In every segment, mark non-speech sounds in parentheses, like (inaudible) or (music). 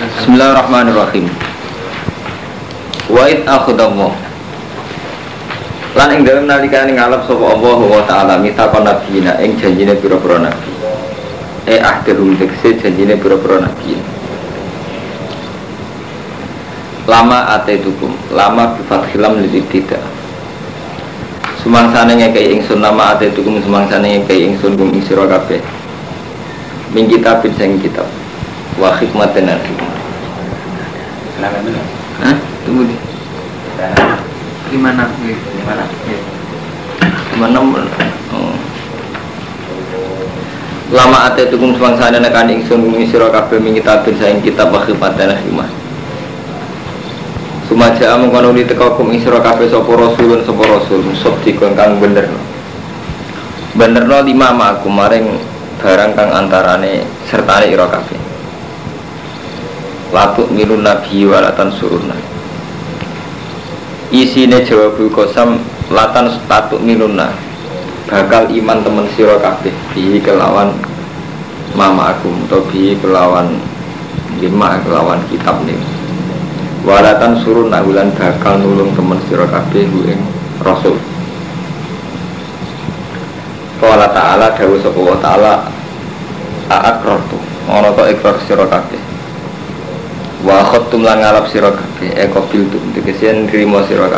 Bismillahirrahmanirrahim. Wa id akhadallah. Lan ing dalem nalikane ngalap sapa Allah wa taala mitaqon nabiyina ing janjine pira-pira nabi. Eh ahdhum tekse janjine pira-pira nabi. Lama atetukum, lama bifat khilam lil tidak. Sumangsane ngekei ingsun nama atetukum sumangsane ngekei ingsun kum ing sira kabeh. Min kitabin sing kitab. Wa hikmatin hikmah. Kenapa dulu? Hah? Tunggu di. Di mana? Di mana? Mana? Oh. Lama ate tukung semangsane nekan ingsun ing sira kabeh min kitabin saing kitab wa hikmatin hikmah. Sumaja mengkono di teka kum ing sira kabeh sapa rasulun sapa rasul musaddiqun kang bener. Benerno lima aku maring barang kang antarane sertane ira kabeh. Latuk minun nabi walatan suruna. Isine jawabul kosam latan statuk minuna Bakal iman temen siro kabeh Bihi kelawan mama aku Atau kelawan lima kelawan kitab nih Walatan surun bulan bakal nulung temen siro kabeh ing rasul Kala ta'ala dawu sapa wa ta'ala A'akrortu Ngono to ikrar sira kabeh. Wa khottum lan ngalap sira kabeh. E qabil tu tegese nrimo sira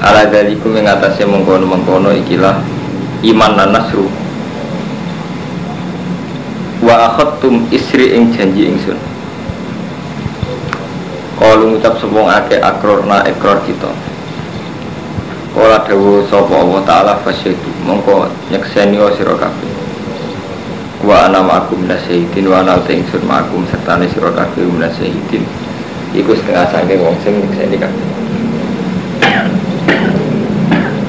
ala dalikum ing atase mengkono-mengkono ikilah iman lan nasru. Wa akhadtum isri ing janji ingsun. Kalu ngucap sepung ake akrorna ekor kita Kala dawu sapa Allah Ta'ala fasyadu Mongko nyekseni wa sira kabeh. Wa ana ma'akum minasyahitin wa ana uta ingsun ma'akum serta ne sira iku setengah saking wong sing nyekseni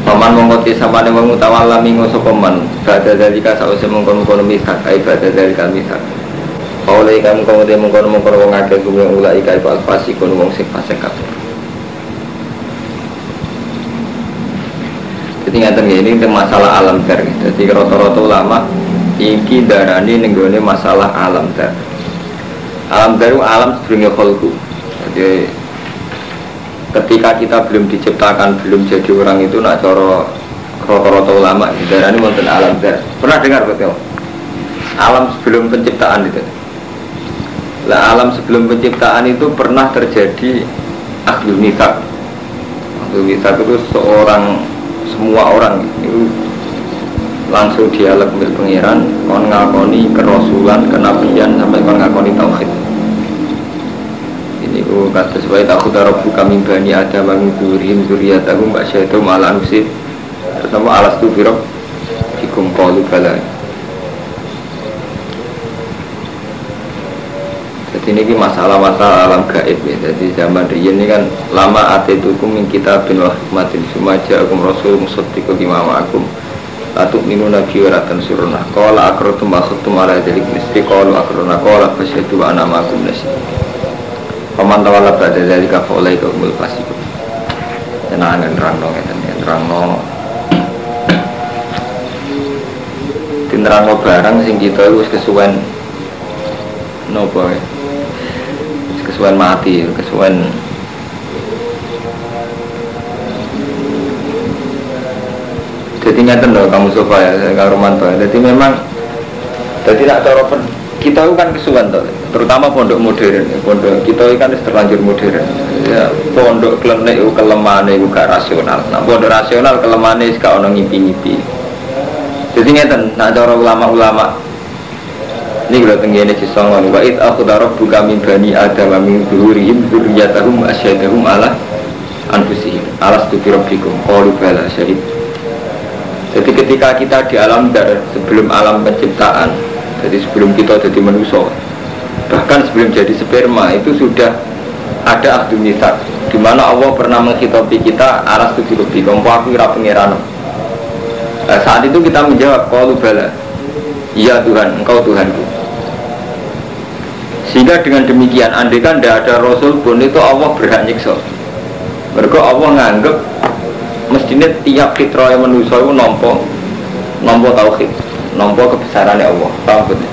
Paman mongkoti samane wong utawala mingo sapa man badha dalika sause mongkon-mongkon misak ai badha dalika misak. Oleh kamu kamu dia mengkono-mengkono wong akeh kuwi ulai kai fal fasikun wong sing fasik Jadi ngaten ini masalah alam dar. Jadi rata-rata ulama iki darani nenggone masalah alam dar. Alam daru alam sebelumnya kholku jadi ketika kita belum diciptakan belum jadi orang itu nak coro rata-rata ulama darani wonten alam dar. Pernah dengar betul alam sebelum penciptaan itu. Lah alam sebelum penciptaan itu pernah terjadi akhdul mitak akhdul mitak itu seorang semua orang itu langsung dialog milik pangeran kon ngakoni kerasulan kenabian sampai kon ngakoni tauhid. Ini ku kata sesuai tak kudara buka bani ada durihim zuriyatahum mbak syaitu malah nusib pertama alas tu firok hikum kalu bala jadi ini masalah-masalah alam gaib ya. Jadi zaman riyen ini kan lama atetukum min kitabin wa hikmatin. Sumaja akum rasul musaddiqu bima ma'akum. Latuk minu nabi waratan suruna Kola akrotum akrotum ala jalik mesti Kola akrona kola fasyadu wa anama akum nasi Paman tawala pada dari kafa oleh keumul pasikum Tenang nerang nong ya nerang nong Tinerang no barang sing kita itu kesuwen. Nopo ya Kesuwen mati, kesuwen jadi nggak loh kamu sofa ya kalau Romanto ya. jadi memang jadi tidak cara kita itu kan kesuwan toh. Terutama pondok modern pondok kita kan terlanjur modern. Ya pondok klenek itu kelemahan itu gak rasional. Nah pondok rasional kelemahan itu gak ngipi-ngipi jadi ngeten nah cara ulama-ulama ini kalau tinggi ini cisongan wa aku taruh buka min bani adam min duhurihim duriyatahum asyadahum ala anfusihim. Alas tu rabbikum? Qalu bala syahid. Jadi ketika kita di alam dar sebelum alam penciptaan, jadi sebelum kita jadi manusia, bahkan sebelum jadi sperma itu sudah ada akdu misak di mana Allah pernah menghitopi kita aras tujuh lebih kompo aku ira pengiran nah, saat itu kita menjawab kalau bala. Iya Tuhan engkau Tuhanku sehingga dengan demikian andai kan tidak ada Rasul pun itu Allah berhak nyiksa. Mereka Allah nganggep mestinya tiap fitrah yang manusia itu nompo nompo tauhid nompo kebesarannya Allah. Paham betul?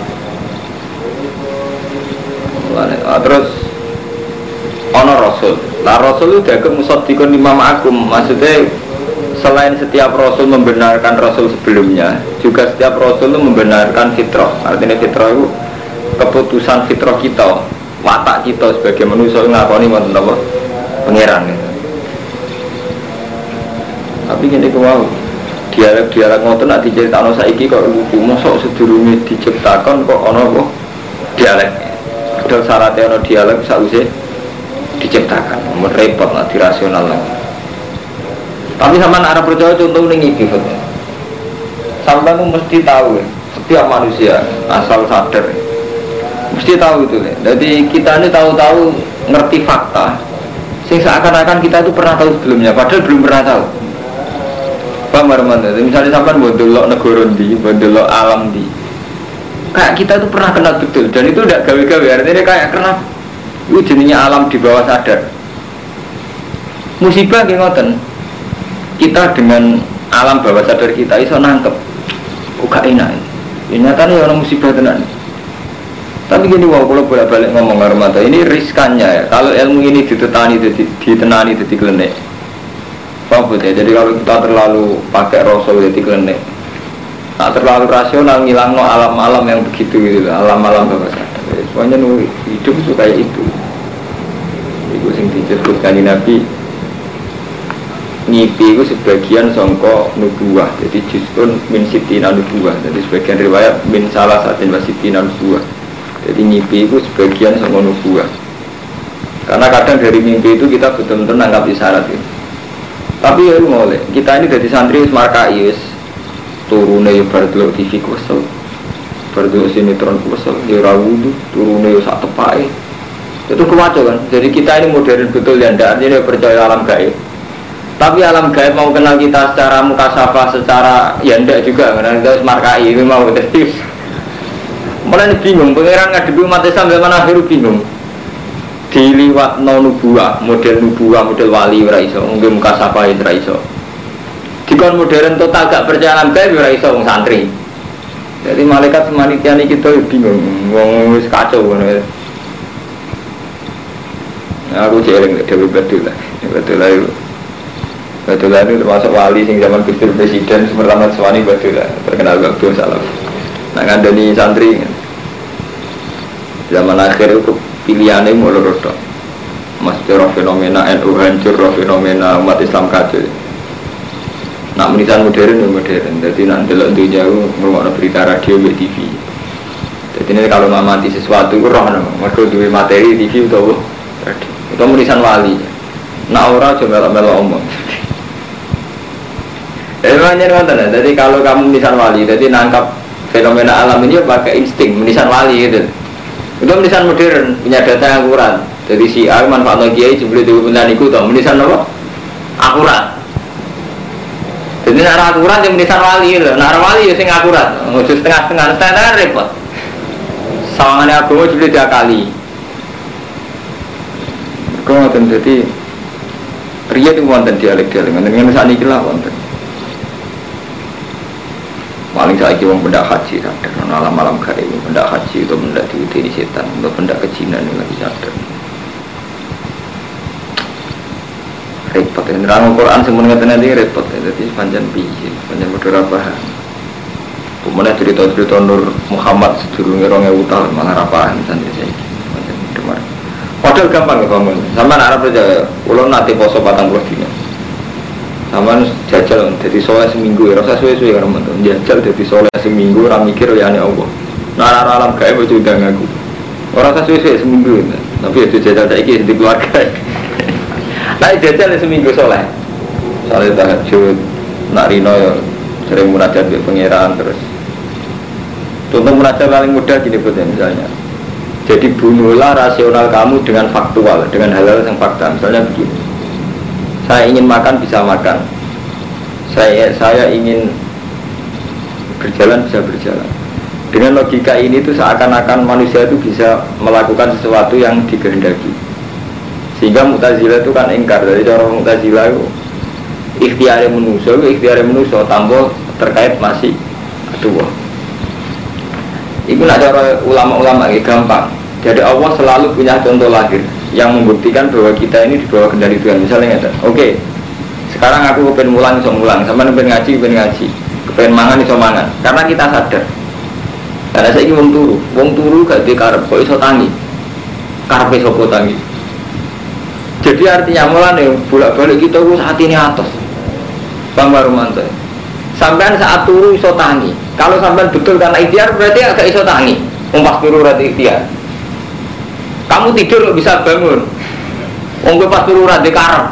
Ah, terus ono rasul. Nah rasul itu dianggap musadikun imam agung maksudnya selain setiap rasul membenarkan rasul sebelumnya juga setiap rasul itu membenarkan fitrah. Artinya fitrah itu keputusan fitrah kita watak kita sebagai manusia ngakoni wonten apa? Pangeran. Tapi gini ku mau dialek-dialek ngoten nak diceritakno saiki kok lucu mosok sedurunge diciptakan kok ana apa? Dialek. Padahal syaratnya ana dialek sausé diciptakan. Repot lah dirasional lah. Tapi sama arah percaya contoh ini iki sampai mesti tahu ya setiap manusia asal sadar mesti tahu itu ya. jadi kita ini tahu-tahu ngerti fakta. Sing seakan-akan kita itu pernah tahu sebelumnya padahal belum pernah tahu. Pak Marman misalnya sampai buat dulu negara di buat alam di kayak kita itu pernah kenal betul. Dan itu udah gawe-gawe artinya kayak kenal itu jenisnya alam di bawah sadar. Musibah kayak ngoten. Kita dengan alam bawah sadar kita iso nangkep kok enak ini? Nyatanya orang musibah tenan tapi gini wow kalau bolak balik ngomong Armada ini riskannya ya. Kalau ilmu ini ditenani ditenani jadi klenek. Paham ya? Jadi kalau kita terlalu pakai rasul jadi klenek. Nah, terlalu rasional ngilang no alam-alam yang begitu gitu alam-alam bawah sadar. Semuanya nu hidup itu kayak itu. Itu sing disebutkan di Nabi ngipi itu sebagian songko nubuah jadi justru min sitina nubuah jadi sebagian riwayat min salah satin wasitina nubuah jadi mimpi itu sebagian sama nubuah. Karena kadang dari mimpi itu kita betul-betul nangkap isyarat itu. Tapi ya mulai kita ini dari santri markai wis turune ya berdua TV kusel, berdua sinetron kusel, ya rawudu turune ya tepai. Itu kewajah kan. Jadi kita ini modern betul ya, ndak artinya percaya alam gaib. Tapi alam gaib mau kenal kita secara muka sapa, secara ya ndak juga karena kita markai ini mau detektif Mulai bingung, pangeran ngadepi umat Islam zaman akhir bingung. Diliwat no nubuah, model nubuah, model wali ora iso, mungkin muka sapa ya ora iso. Dikon modern total gak percaya gaib ora iso wong santri. Jadi malaikat semanitia ini kita bingung, wong wis kacau ngono. Nah, aku jeling Dewi betul lah, betul lah. Betul lah itu termasuk wali sing zaman Gusdur Presiden pertama Suwani betul lah, terkenal waktu salam. Nah ngandani santri zaman akhir itu pilihannya mulai rodok Maksudnya roh fenomena NU hancur, roh fenomena umat Islam kacau. Nak menisan modern ya modern. Jadi nanti lo dunia itu ngurungkan berita radio di TV Jadi ini kalau ngamati sesuatu itu roh Mereka duwe materi TV atau radio. Itu menisan wali. Nak orang coba melok-melok omong. (laughs) Jadi makanya jadi kalau kamu menisan wali Jadi nangkap fenomena alam ini pakai insting menisan wali gitu itu menisan modern punya data yang akurat. Jadi si A manfaat kiai jumlah di bulan itu tau menisan apa? Akurat. Jadi nara akurat yang menisan wali gitu nara wali ya sing akurat. Ngusus setengah-setengah setengah repot. Sawangannya agama jumlah tiga kali kau ngoten jadi pria itu wonten dialek-dialek. Dengan saat ini lah wonten paling saya wong benda haji sadar malam malam kaya ini. Benda haji itu benda diuti di setan. Untuk benda kejinan yang lagi sadar repot. Ya nerang Quran semuanya nanti repot. Jadi panjang biji panjang beberapa kemudian cerita-cerita Nur Muhammad sedurungnya rongnya tahun malah rapahan santri saya demar padahal gampang ya bangun sama anak percaya ulo nanti poso patang puluh sama jajal jadi soleh seminggu ya rasa suwe suwe karena mantu jajal jadi soleh seminggu orang mikir ya ane allah nara alam kaya mau udah ngaku orang rasa suwe suwe seminggu ya. tapi itu jajal tak iki di keluarga. (laughs) Nah jajal seminggu soleh soleh tahajud nak rino ya sering munajat di pangeran terus. Contoh munajat paling mudah gini buat misalnya. Jadi bunuhlah rasional kamu dengan faktual dengan hal-hal yang fakta. Misalnya begini saya ingin makan bisa makan. Saya saya ingin berjalan bisa berjalan. Dengan logika ini tuh seakan-akan manusia itu bisa melakukan sesuatu yang dikehendaki. Sehingga mutazila itu kan ingkar. Dari cara mutazila itu ikhtiar itu ikhtiar manusia tambah terkait masih kedua Ibu nak cara ulama-ulama ini gampang. Jadi Allah selalu punya contoh lahir yang membuktikan bahwa kita ini di bawah kendali Tuhan. Misalnya ada, oke, sekarang aku pengen mulang mulang, sama pengen ngaji pengen ngaji, pengen mangan iso mangan. Karena kita sadar. Karena saya ingin wong turu, wong turu gak di karep, kok iso tangi, karep iso tangi. Jadi artinya mulane bolak-balik kita saat ini atas. Bang Barumanto. Sampai saat turu iso tangi. Kalau sampai betul karena ikhtiar berarti agak iso tangi. Umpas turu berarti ikhtiar. Kamu tidur bisa bangun. Wong pas turu rada karep.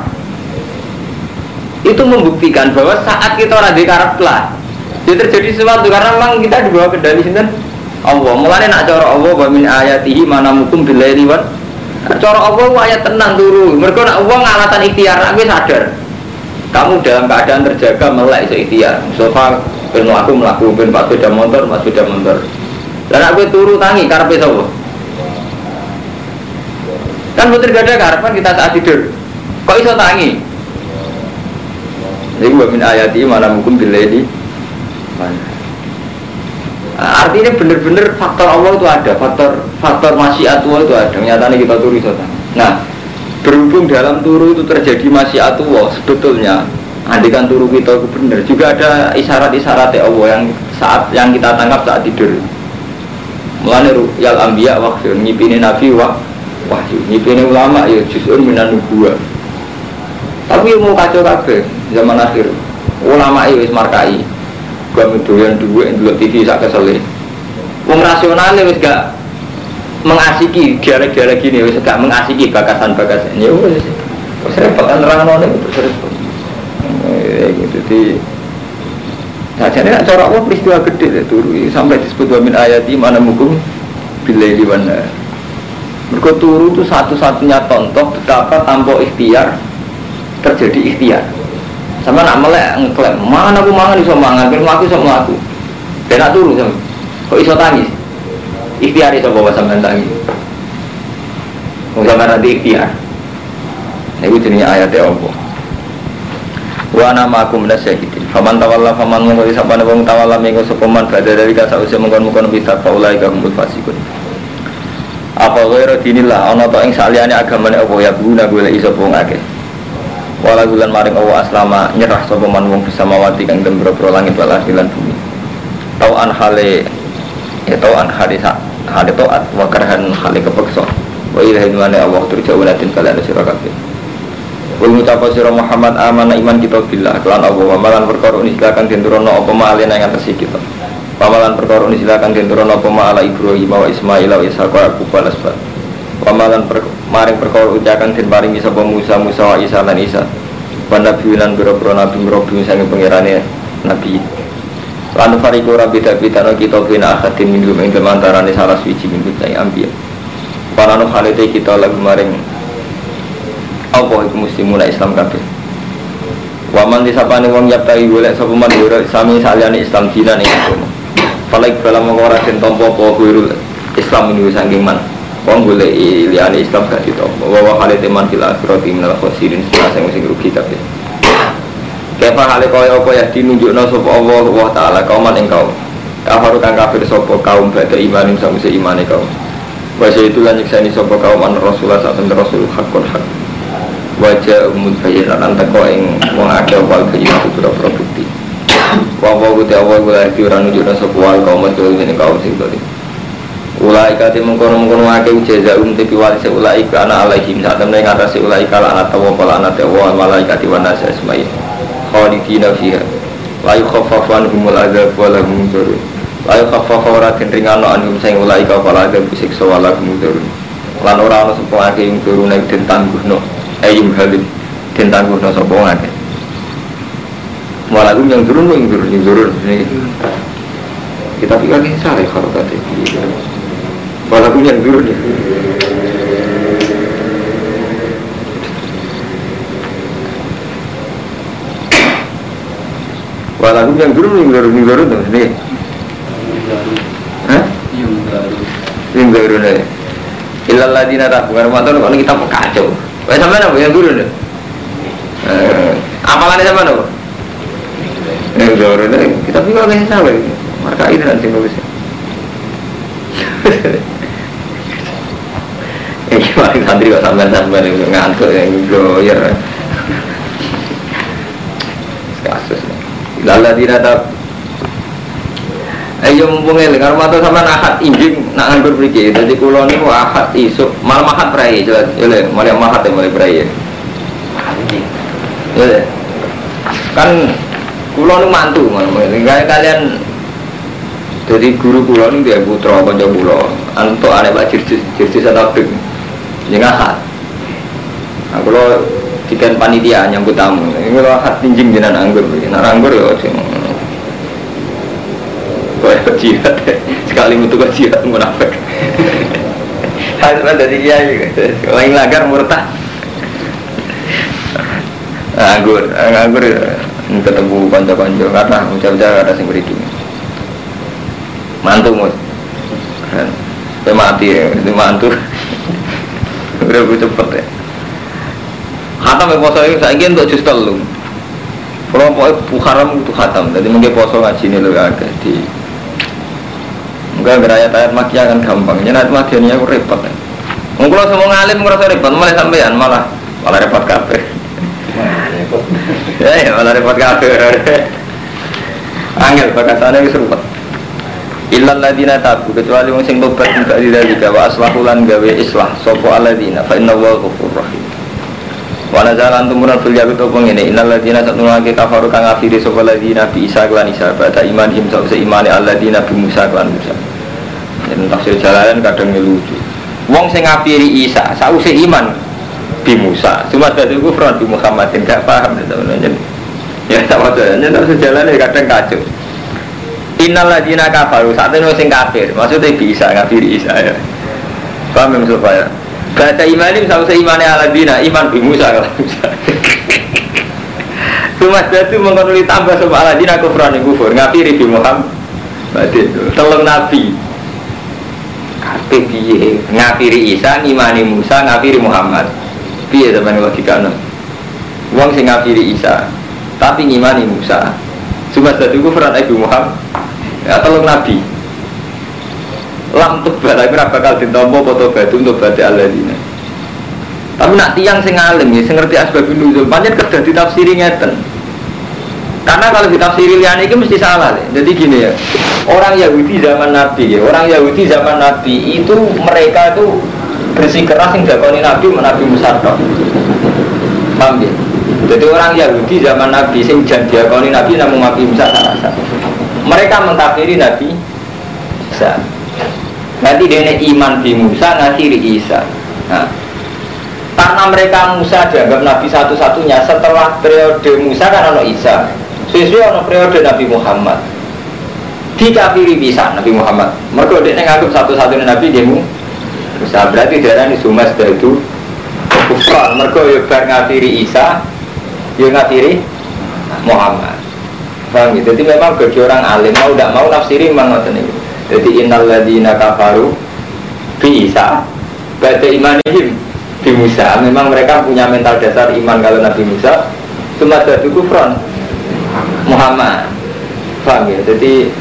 Itu membuktikan bahwa saat kita rada karep lah ya terjadi sesuatu karena memang kita di bawah kendali sinten Allah. Mulane nak cara Allah wa min ayatihi mana mukum billaili wan cara Allah ayat tenang turu. Mereka nak Allah ngalatan ikhtiar aku sadar. Kamu dalam keadaan terjaga melek iso ikhtiar. Sofa ben aku mlaku ben Pak sepeda motor, Mas sepeda motor. Dan aku turu tangi karepe sapa? Kan putri gak ada kita saat tidur. Kok iso tangi? Jadi gue min ayati bila ini. Nah, artinya bener-bener faktor Allah itu ada, faktor faktor masyiat Allah itu ada. Nyatanya kita turu iso tangi. Nah, berhubung dalam turu itu terjadi masyiat Allah sebetulnya andikan turu kita itu benar juga ada isyarat-isyarat ya Allah yang saat yang kita tangkap saat tidur mulane yal ambia waktu ngipini nabi wa wahyu nyipine ulama ya justru minan nubuah tapi mau kacau kafe zaman akhir. Ulama itu wis markai gua doyan duwe dulu TV sak kesele wong rasional wis gak mengasiki dialek-dialek gini wis gak mengasiki bakasan-bakasan. Ya wis repot kan none terus repot eh, gitu di Nah, jadi nak cara apa peristiwa gede turu sampai disebut wa min ayati mana mukum bila liwana mereka turu itu satu-satunya contoh betapa tanpa ikhtiar terjadi ikhtiar. Sama nak melek ngeklaim, mana aku mangan iso mangan, ben aku iso mlaku. Ben nak turu sama. Kok iso tangis? Ikhtiar iso bawa sampean tangis. Wong sampean nanti ikhtiar. Nah, itu jenis ayatnya Allah. Wa nama aku menasyahidin Faman tawalla faman mengkoli sapana wong tawalla minggu sokoman Bada dari kasa usia mengkon-mengkon Bisa faulai kahumul fasikun apa ghairu dinillah ana to ing saliyane agamane apa ya guna golek iso wong akeh. Wala gulan maring Allah aslama nyerah sapa man wong wati kang dembro-bro langit wal lan bumi. Tau an hale ya tau an hale sak hale taat wa karhan hale kepeksa. Wa ilahi mana Allah turja walatin kalian sira kabeh. Wa ngucapa sira Muhammad amana iman kita billah kelan Allah wa malan perkara ini silakan dinturono apa malih nang atas kita Pamalan perkara ini silakan dinturun apa ma'ala Ibrahim wa Ismail wa Ishaq wa Abu Balasbat Pamalan per, maring perkara ucakan din paringi sapa Musa Musa wa Isa lan Isa. Wa nabi lan biro-biro nabi merobi sange pengirane nabi. Lan fariku rabbi tabitano kita bina akhatin minggu ing antarane salah suci minggu cai ambiya Pananu halite kita lagu maring apa iku muslimuna Islam kabeh. Waman disapane wong yaptai golek sapa man sami saliyane Islam ing agama Falai bala mengora dan tompo po kuirul Islam ini sangking man Wong boleh liane Islam gak ditompo Wawa khalid iman fil akhirati minal khosirin saya mesti rugi tapi Kefa hale kaya apa ya dinunjukna sapa Allah wa taala kauman ing kaum. Kafaru kang kafir sapa kaum badhe iman ing samuse imane kaum. Wajah itu lan nyiksani sapa kaum an Rasulullah sak Rasul hakun hak. Wajah umum bayyana lan teko ing wong akeh wal bayyana pura-pura Wawa kuti awal gula iki ora nunjukna sapa wal kaum itu ini kaum sing tadi. Ulai kate mengkono-mengkono ake jaza um tepi wali se ulai ka ana alaihim. Saat temen ing atase ulai kala ana tawa pala ana tawa malaikat wa nas asma'i. Khalidina fiha. La yukhaffafu anhumul adzab wa lahum dzurun la yukhaffafu ora den ringano anhum sing ulai ka pala adzab siksa wa lahum dzurun lan ora ana sapa ake ing turun ing den tangguhno ayum halim den tangguhno sapa ake Walaupun yang turun yang turun yang turun ini kita pikir ini salah kalau kata Walaupun yang turun ya. Walaupun yang turun yang turun yang turun ini. Hah? Yang turun ya. Ilal ladina tak bukan rumah kalau kita kacau. Sampai apa yang turun ya? Apalannya sama apa? Eh, udah kita pikir kayak salah. Marka ini nanti bagusnya. Ini paling santri kok sampean sampean itu ngantuk yang goyer. Kasus. Lala tidak tak Ayo mumpung eling karo matur sampean ahad injing nak nganggur mriki. Dadi kula niku ahad isuk malam ahad prai jelas. Ya le, mulai ahad ya mulai prai. Ya le. Kan kula niku mantu ngono. kalian jadi guru kula niku dia putra kanca kula. Antuk ane Pak Jirjis, Jirjis Satabik. Ning ahad. Nah, kula dikan panitia nyambut tamu. Ini kula ahad injing jenengan anggur. Nek anggur ya sing Kau jihad sekali mutu kau jihad munafik. Harus dari kiai, lain lagar murtad. Anggur, anggur ketemu kanca-kanca kata ucap-ucap ada sing beri Mantu mus. Saya mati ya, itu mantu. (laughs) Udah gue cepet ya. Khatam ya poso ini, saya ingin untuk justru lu. Kalau pokoknya haram itu khatam, jadi mungkin poso ngaji ini lu agak di Enggak geraya ayat makia kan gampang. Jadi ayat makia ini aku repot. Mungkin kalau semua ngalim ngerasa repot, malah sampean malah malah repot kafe. Ya malah repot kafe. Angel perkataannya itu repot. Illal ladina tabu kecuali wong sing tobat tidak tidak juga wa aslahulan gawe islah sopo aladina fa inna wa ghafur rahim. Wa nazalan tumuran fil yaqut apa ngene innal ladina satnulake kafaru kang ngafiri sapa ladina bi Isa lan Isa bata iman him sak seimane alladina bi Musa lan Musa. Yen tafsir jalalan kadang lucu. Wong sing ngafiri Isa sause iman bi Musa, cuma dadi kufran bi Muhammadin gak paham teman-teman. Ya sama saja, nek sejalan kadang kacau. Innal ladina kafaru saat ini sing kafir, maksudnya bisa ngafiri Isa ya. Paham ya supaya Baca imanim sama seimane aladina iman bi Musa kalau Musa. (laughs) Cuma itu mengkonuli tambah sama aladina kufran kufur ngafiri bi Muhammad. Telung nabi. Kabeh piye ngafiri Isa ngimani Musa ngafiri Muhammad. Piye zaman logikane? Wong sing ngafiri Isa tapi ngimani Musa. Cuma satu kufran Ibu Muhammad. Ya telung nabi lam tapi ora bakal ditampa foto batu untuk batu aladina tapi nak tiang sing alim ya sing ngerti asbab nuzul pancen kedah ditafsiri ngeten karena kalau ditafsiri lian itu mesti salah deh. jadi gini ya orang Yahudi zaman Nabi ya orang Yahudi zaman Nabi itu mereka itu bersih keras yang dakoni Nabi Nabi Musa paham ya jadi orang Yahudi zaman Nabi sing jan diakoni Nabi namun Nabi Musa sarasa mereka mengkafiri Nabi Isa Nanti dia iman di Musa, ngakhiri Isa. Nah, karena mereka Musa dianggap Nabi satu-satunya setelah periode Musa kan ada Isa. Sesuai ada periode Nabi Muhammad. Dikafiri bisa Nabi Muhammad. Mereka dia satu-satunya Nabi dia Musa berarti darah ini Sumas itu kufran. Mereka ya bar Isa, ya ngafiri Muhammad. Paham gitu? Jadi memang bagi orang alim mau tidak mau nafsiri memang ini. Jadi innal ladina kafaru bi Isa Bada imanihim di Musa Memang mereka punya mental dasar iman kalau Nabi Musa Cuma dadu kufron Muhammad Paham ya? Jadi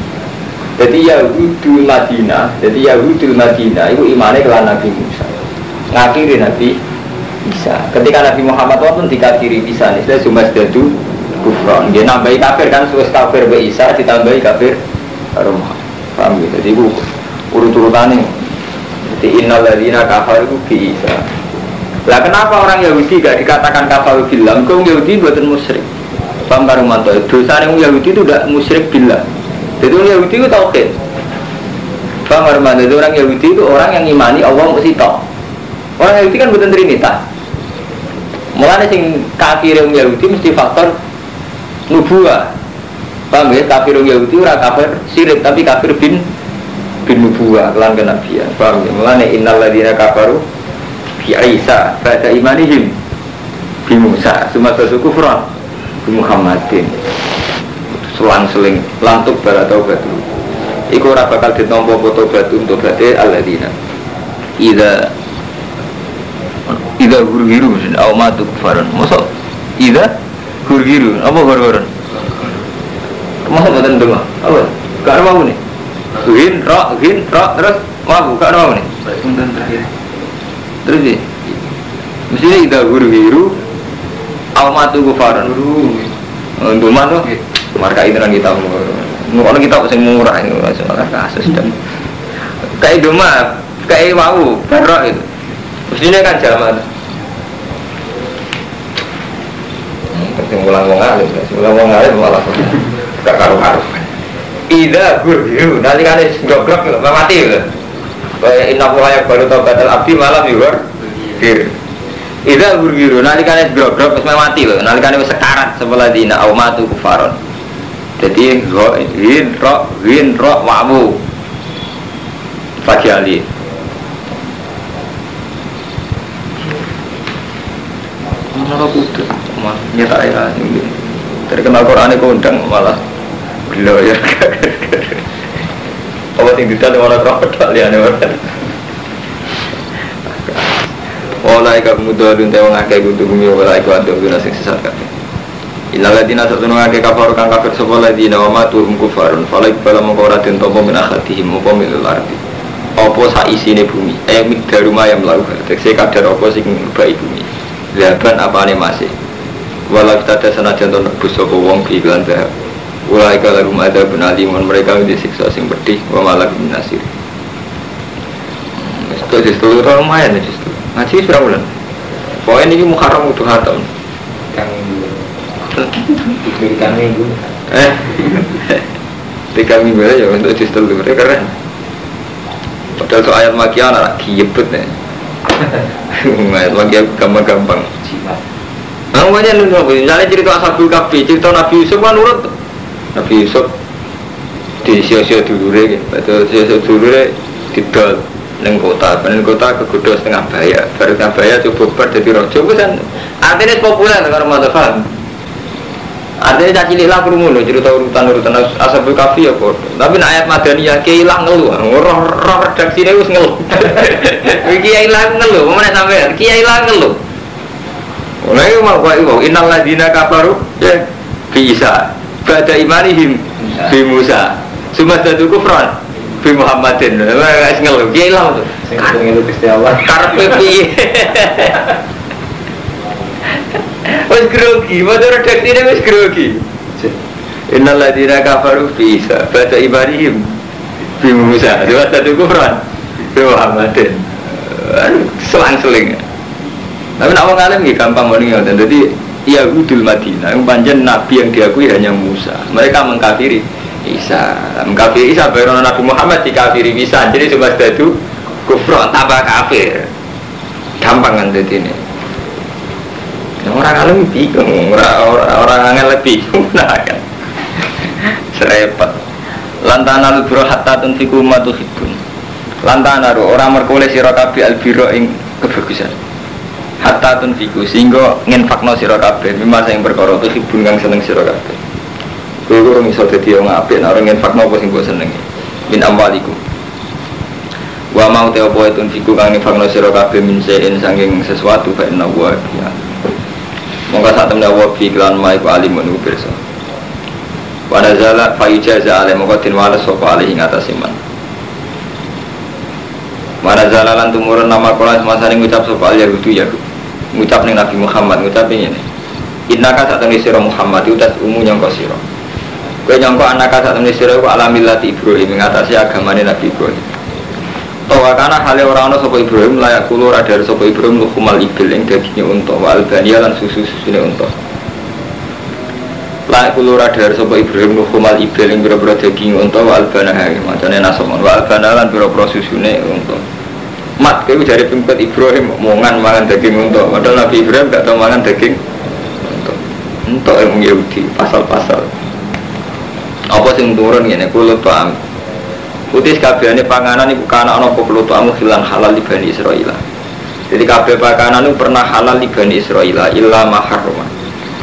jadi Yahudul Madinah Jadi Yahudul Madinah Itu imannya ke Nabi Musa. Ngakhiri Nabi Isa. Ketika Nabi Muhammad pun dikafiri Isa. Ini cuma dadu kufron. Dia nambahi kafir kan Suas kafir be Isa Ditambahi kafir Muhammad paham gitu jadi itu urut-urutannya jadi innal kafar itu bisa lah kenapa orang Yahudi gak dikatakan kafar bilang kau Yahudi buatan musyrik. Paham karumanto dosa yang Yahudi itu tidak musyrik bilang jadi orang Yahudi itu tauhid paham karumanto itu orang Yahudi itu orang yang imani Allah mesti tahu orang Yahudi kan buatan trinitas mulanya sing kafir yang Yahudi mesti faktor nubuah Paham ya? Kafir Yahudi ora kafir sirik tapi kafir bin bin nubuah kelan kenabian. Paham ya? Mulane innal ladzina kafaru bi Isa pada imanihim bi Musa sumata kufran bi Muhammadin. Selang-seling lantuk baratau batu. Iku ora bakal ditampa foto batu untuk bate alladzina. Ida Ida huru-hiru Au matu kufaran Masa Ida huru-hiru Apa huru-huru Masa buatan dengar? Apa? Gak mau nih. Hin, ro, hin, ro, terus Wah, buka dong nih. Terus sih. Mestinya kita guru biru. Almatu kufaran. Guru. Untuk mana? Marka itu kan kita. Kalau kita pasti murah itu soal kasus dan kayak doma, kayak mau barok itu. Mestinya kan zaman. Sing mulang wong alim, sing mulang wong alim malah gak karu-karu. Ida guru, nanti kan goblok mati lho. Kayak inna yang baru taubatal abdi malam Gir Ida guru nanti kan grog-grog wis mati lho Nanti kan sekarat sebelah dina awmatu kufaron Jadi in ro win ro wamu Pagi ali Mana kudu Mah nyetak ya Terkenal Quran itu undang malah Gila ya apa sing didal ora kok pedal ya ne ora. Wala ika mudalun te wong akeh kudu bumi wala iku ado guna sing sesat kabeh. Illa ladina satunu akeh kafar kang kafir sapa ladina wa matu hum kufarun fala ikbala mongko ora den tampa min akhadihim apa min ardi. Apa sak bumi? Eh mikdar rumah yang melakukan. Tekse kadar apa sing baik bumi. Laban apane masih. Walau kita senajan to nebus sapa wong bi iklan dahab. Ulai kala rumah ada benalimun mereka disiksa sing pedih wa malak bin nasir. Itu justru itu lumayan ya justru. Ngaji berapa bulan? Pokoknya ini muharram udah hatam. Kang diberikan minggu. Eh, tiga minggu aja untuk justru itu keren. Padahal tuh ayat makian anak kiyebet nih. (laughs) ayat makian gampang-gampang. Nah, makanya nurut. Misalnya cerita Ashabul Kahfi, cerita Nabi Yusuf kan nurut. Nabi Yusuf di sio-sio dulure gitu. Betul sio-sio dulure didol neng kota, neng kota kegoda setengah bahaya. Baru setengah bahaya coba ber jadi rojo. Kan artinya populer kalau mau paham. Artinya caci lilah kerumun loh cerita urutan urutan asabul kafi ya kok. Tapi ayat madaniyah kiai lah ngeluh, roh roh redaksi ini harus ngeluh. (laughs) kiai lah ngeluh, mana sampai kiai lah ngeluh. Nah itu mau kau itu, innal ladina kafaru ya bisa Bada imanihim Bi Musa. Sumat dadu kufran Bi Muhammadin. Wah ngeluh. Kiai lah tuh Sing ketemu (laughs) Wes grogi redaksi ini wes grogi Innal ladina kafaru bisa Bada imanihim Bi Musa Sumat dadu kufran Bi Muhammadin Aduh selang-seling Tapi nak orang alim ya gampang mau ngoten. Jadi Yahudul Madinah yang panjang Nabi yang diakui hanya Musa. Mereka mengkafiri Isa. Mengkafiri Isa baru Nabi Muhammad dikafiri Isa. Jadi cuma itu kufron tambah kafir. Gampang kan ini. Orang alim bingung, orang orang orang angel bingung (laughs) nah kan. Serepet. Lantana lubro hatta tunfiku matu hibun. Lantana orang merkoleh sirakabi albiro ing kebagusan hatta tunfiku sehingga nginfakno sira kabeh mimma sing perkara tu hibun kang seneng sira kabeh kowe ora iso dadi wong apik nek ora nginfakno apa sing mbok senengi min amwalikum wa mau te apa tunfiku kang nginfakno sira kabeh min sein saking sesuatu fa inna biya monggo sak temne wa bi lan ma alimun iku pirsa. Wa nazala fa ijaza ale tin wales sapa ale ing Mana jalalan tumurun nama kola semasa ini ngucap sopa al yahudu yahud. Ngucap nih Nabi Muhammad ngucap ini Innaka saat ini siro Muhammad itu tas umu nyongko siro Kue nyongko anaka saat ini siro Ku alamillati Ibrahim Mengatasi agamanya Nabi Ibrahim Tawa karena hal orang ono sopo Ibrahim layak kulur ada sopo Ibrahim lukumal ibil yang dagingnya untuk wa albania lan susu susunya untuk layak kulur ada sopo Ibrahim lukumal ibil yang biro-biro daging untuk wa albana macamnya nasomon wa albana lan biro-biro susunya untuk mat kayak dari pimpinan Ibrahim omongan mangan daging untuk padahal Nabi Ibrahim gak tahu mangan daging untuk untuk yang Yahudi pasal-pasal. Apa sing turun ini kulo tuam putih kabehane panganan iku kana ana apa tuam hilang halal di Bani Israil jadi kabeh panganan itu pernah halal di Bani Israil illa maharrama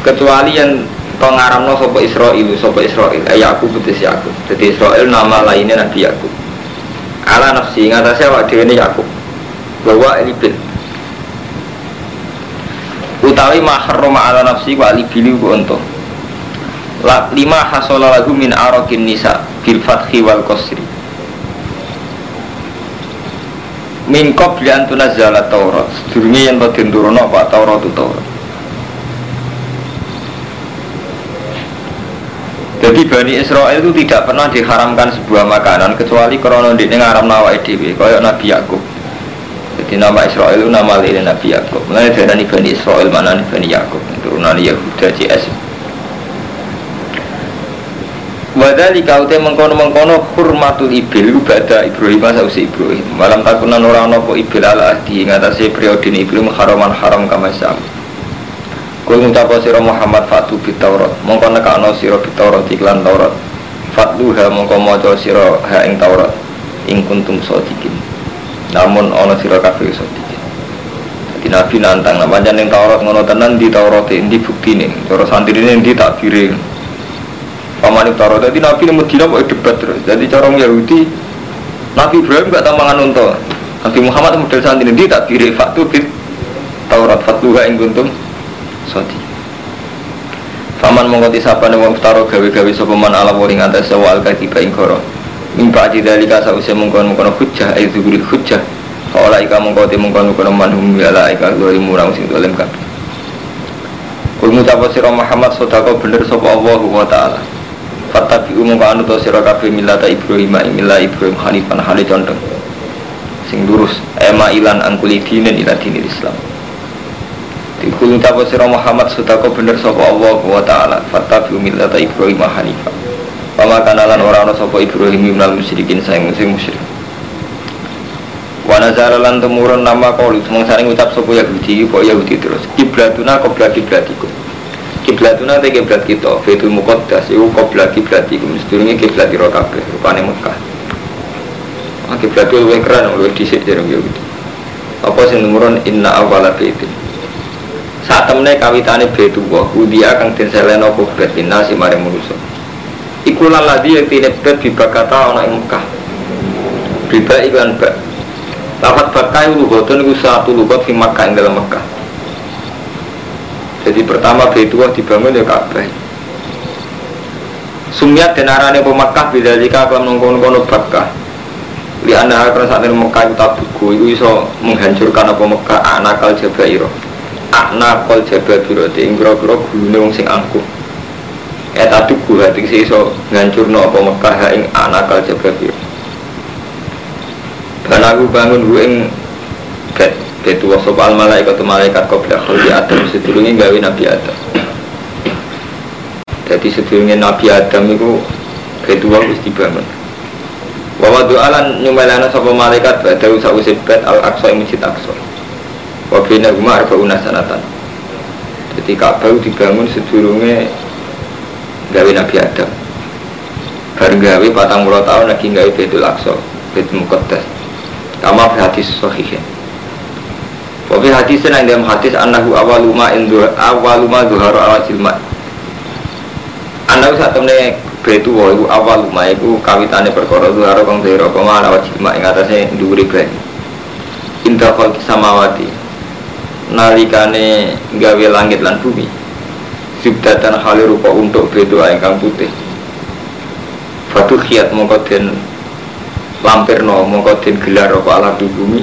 kecuali yang pengaramno sapa Israil sapa Israil eh aku putih Yakub. Jadi Israil nama lainnya Nabi Yakub. Ala nafsi ngatasé awak dhewe ne Yakub. Bahwa ilibin utawi maharroma ala nafsi wa alibili ku untuk La, lima hasola lagu min arokin nisa bil fathi wal qasri mingkop li antuna zalat Taurat sedurunge yen to den apa Taurat itu Taurat Jadi Bani Israel itu tidak pernah diharamkan sebuah makanan kecuali karena di ngaram nawa edw, kayak Nabi Yakub. Jadi nama Israel itu nama lain Nabi Yakub. Mulai dari Bani Israel mana Bani Yakub, turunan Yahuda CS. Wadali kau te mengkono mengkono hurmatul ibil ibadah Ibrahim masa usi Ibrahim. Malam takunan orang nopo ibil ala ahdi ngatasi periode Ibrahim haraman haram kama sama. Kul ngucapa sira Muhammad fatu bit Taurat. Mongko nekakno sira Taurat iklan Taurat. Fatluha mongko maca sira ha ing Taurat. Ing kuntum shodiqin. Namun ana sira kabeh shodiqin. Dadi Nabi nantang pancen ning Taurat ngono tenan di Taurat ndi buktine. Cara santrine ndi takbire. Paman Taurat dadi Nabi ning Madinah kok debat terus. Jadi cara Yahudi Nabi Ibrahim gak tambangan unta. Nabi Muhammad model santri. Ndi takbire fatu bit Taurat. Fatluha ing kuntum sodi. Faman mongkoti sapa wong taro gawe-gawe sapa man ala waring atas sewa al katiba ing koro Mimpa aji dalika sause mungkon mungkon hujjah ay zuhuri hujjah. Kaola ika mongkoti mungkon mungkon man hum yala ika gori murang sing dolem kabeh. Kul sira Muhammad sodako bener sapa Allah wa ta'ala Fatabi umum ka anu to sira kabeh millata Ibrahim ing Ibrahim hanifan hale condong sing lurus ema ilan angkuli dinen ila dinil Islam Ikul ucapa sira Muhammad sutako bener sapa Allah wa taala fattabi'u millata Ibrahim hanifa. Pama kanalan ora ana sapa Ibrahim minal musyrikin sing musyrik. Wa nazara lan temurun nama qaulu saring ucap sapa Yahudi apa Yahudi terus kiblatuna qiblat kiblatikum. Kiblatuna te kiblat kita, Baitul Muqaddas iku qiblat kiblatikum sedurunge kiblat ira kabeh rupane Mekah. Ah kiblat luwih keren luwih dhisik jarang Yahudi. Apa sing temurun inna awwala baitin. Saat temennya kawitane betu wah udia kang den seleno kubet si mari manusa iku lan ladi tine bet bibakata ana ing Mekah. Riba iklan bak. Lafat bakai lugatun iku satu lugat fi Makkah ing dalam Mekah jadi pertama betu wah dibangun ya kabeh Sumiat dan arane pemakah bila jika kalau nongkon kono bakah li anda akan saat ini Mekah itu tabuku itu bisa menghancurkan apa Mekah anak kal jabairo akna kol jabal biroti ing kira-kira gulune wong sing angkuh. Ya tadi gue hati sih so ngancur no apa Mekah ing anak kal jabal biro dan aku bangun gue ing bet betu wasop al malaikat malaikat kau bilang kalau di Adam sedulungnya gawe Nabi Adam. Jadi sedulungnya Nabi Adam itu betu harus dibangun. Wawa doalan nyumelana sapa malaikat pada usah bet al aqsa ing masjid aqsa. Wabina rumah arba sanatan. Jadi Ka'bah dibangun sedurunge gawe Nabi Adam. Baru gawe patang puluh tahun lagi gawe Betul Aqsa Betul Muqaddas. Kama hadis sahih Wabi hadis yang dalam hadis Anahu awaluma indu awaluma duharu ala jilmat Anahu saat temennya Betu wa iku awaluma iku kawitane perkara duharu kang duharu kama ala jilmat Yang atasnya duri bani Indah khalki samawati nalikane gawe langit lan bumi. Subdatan halir rupa untuk bedo ingkang putih. Fatu khiat mongko lampirno mongko gelar alam di bumi.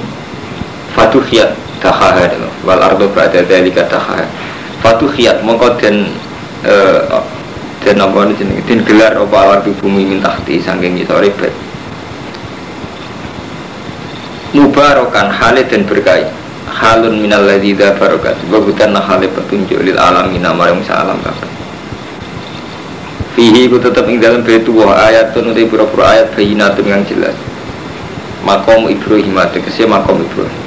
Fatu khiat dahaha wal ardo ba'da dalika dahaha Fatu khiat mongko den eh, den apa ini jenenge? Den gelar apa alam di bumi min tahti saking ngisore bet Mubarokan halid dan berkahi. Halun minal ladzi barokat. Babutan hale petunjuk lil alamina marang sa alam kabeh. Fihi ku tetep ing dalam baitu wa ayatun uti pura-pura ayat bayinatun yang jelas. Makom Ibrahim tegese makom Ibrahim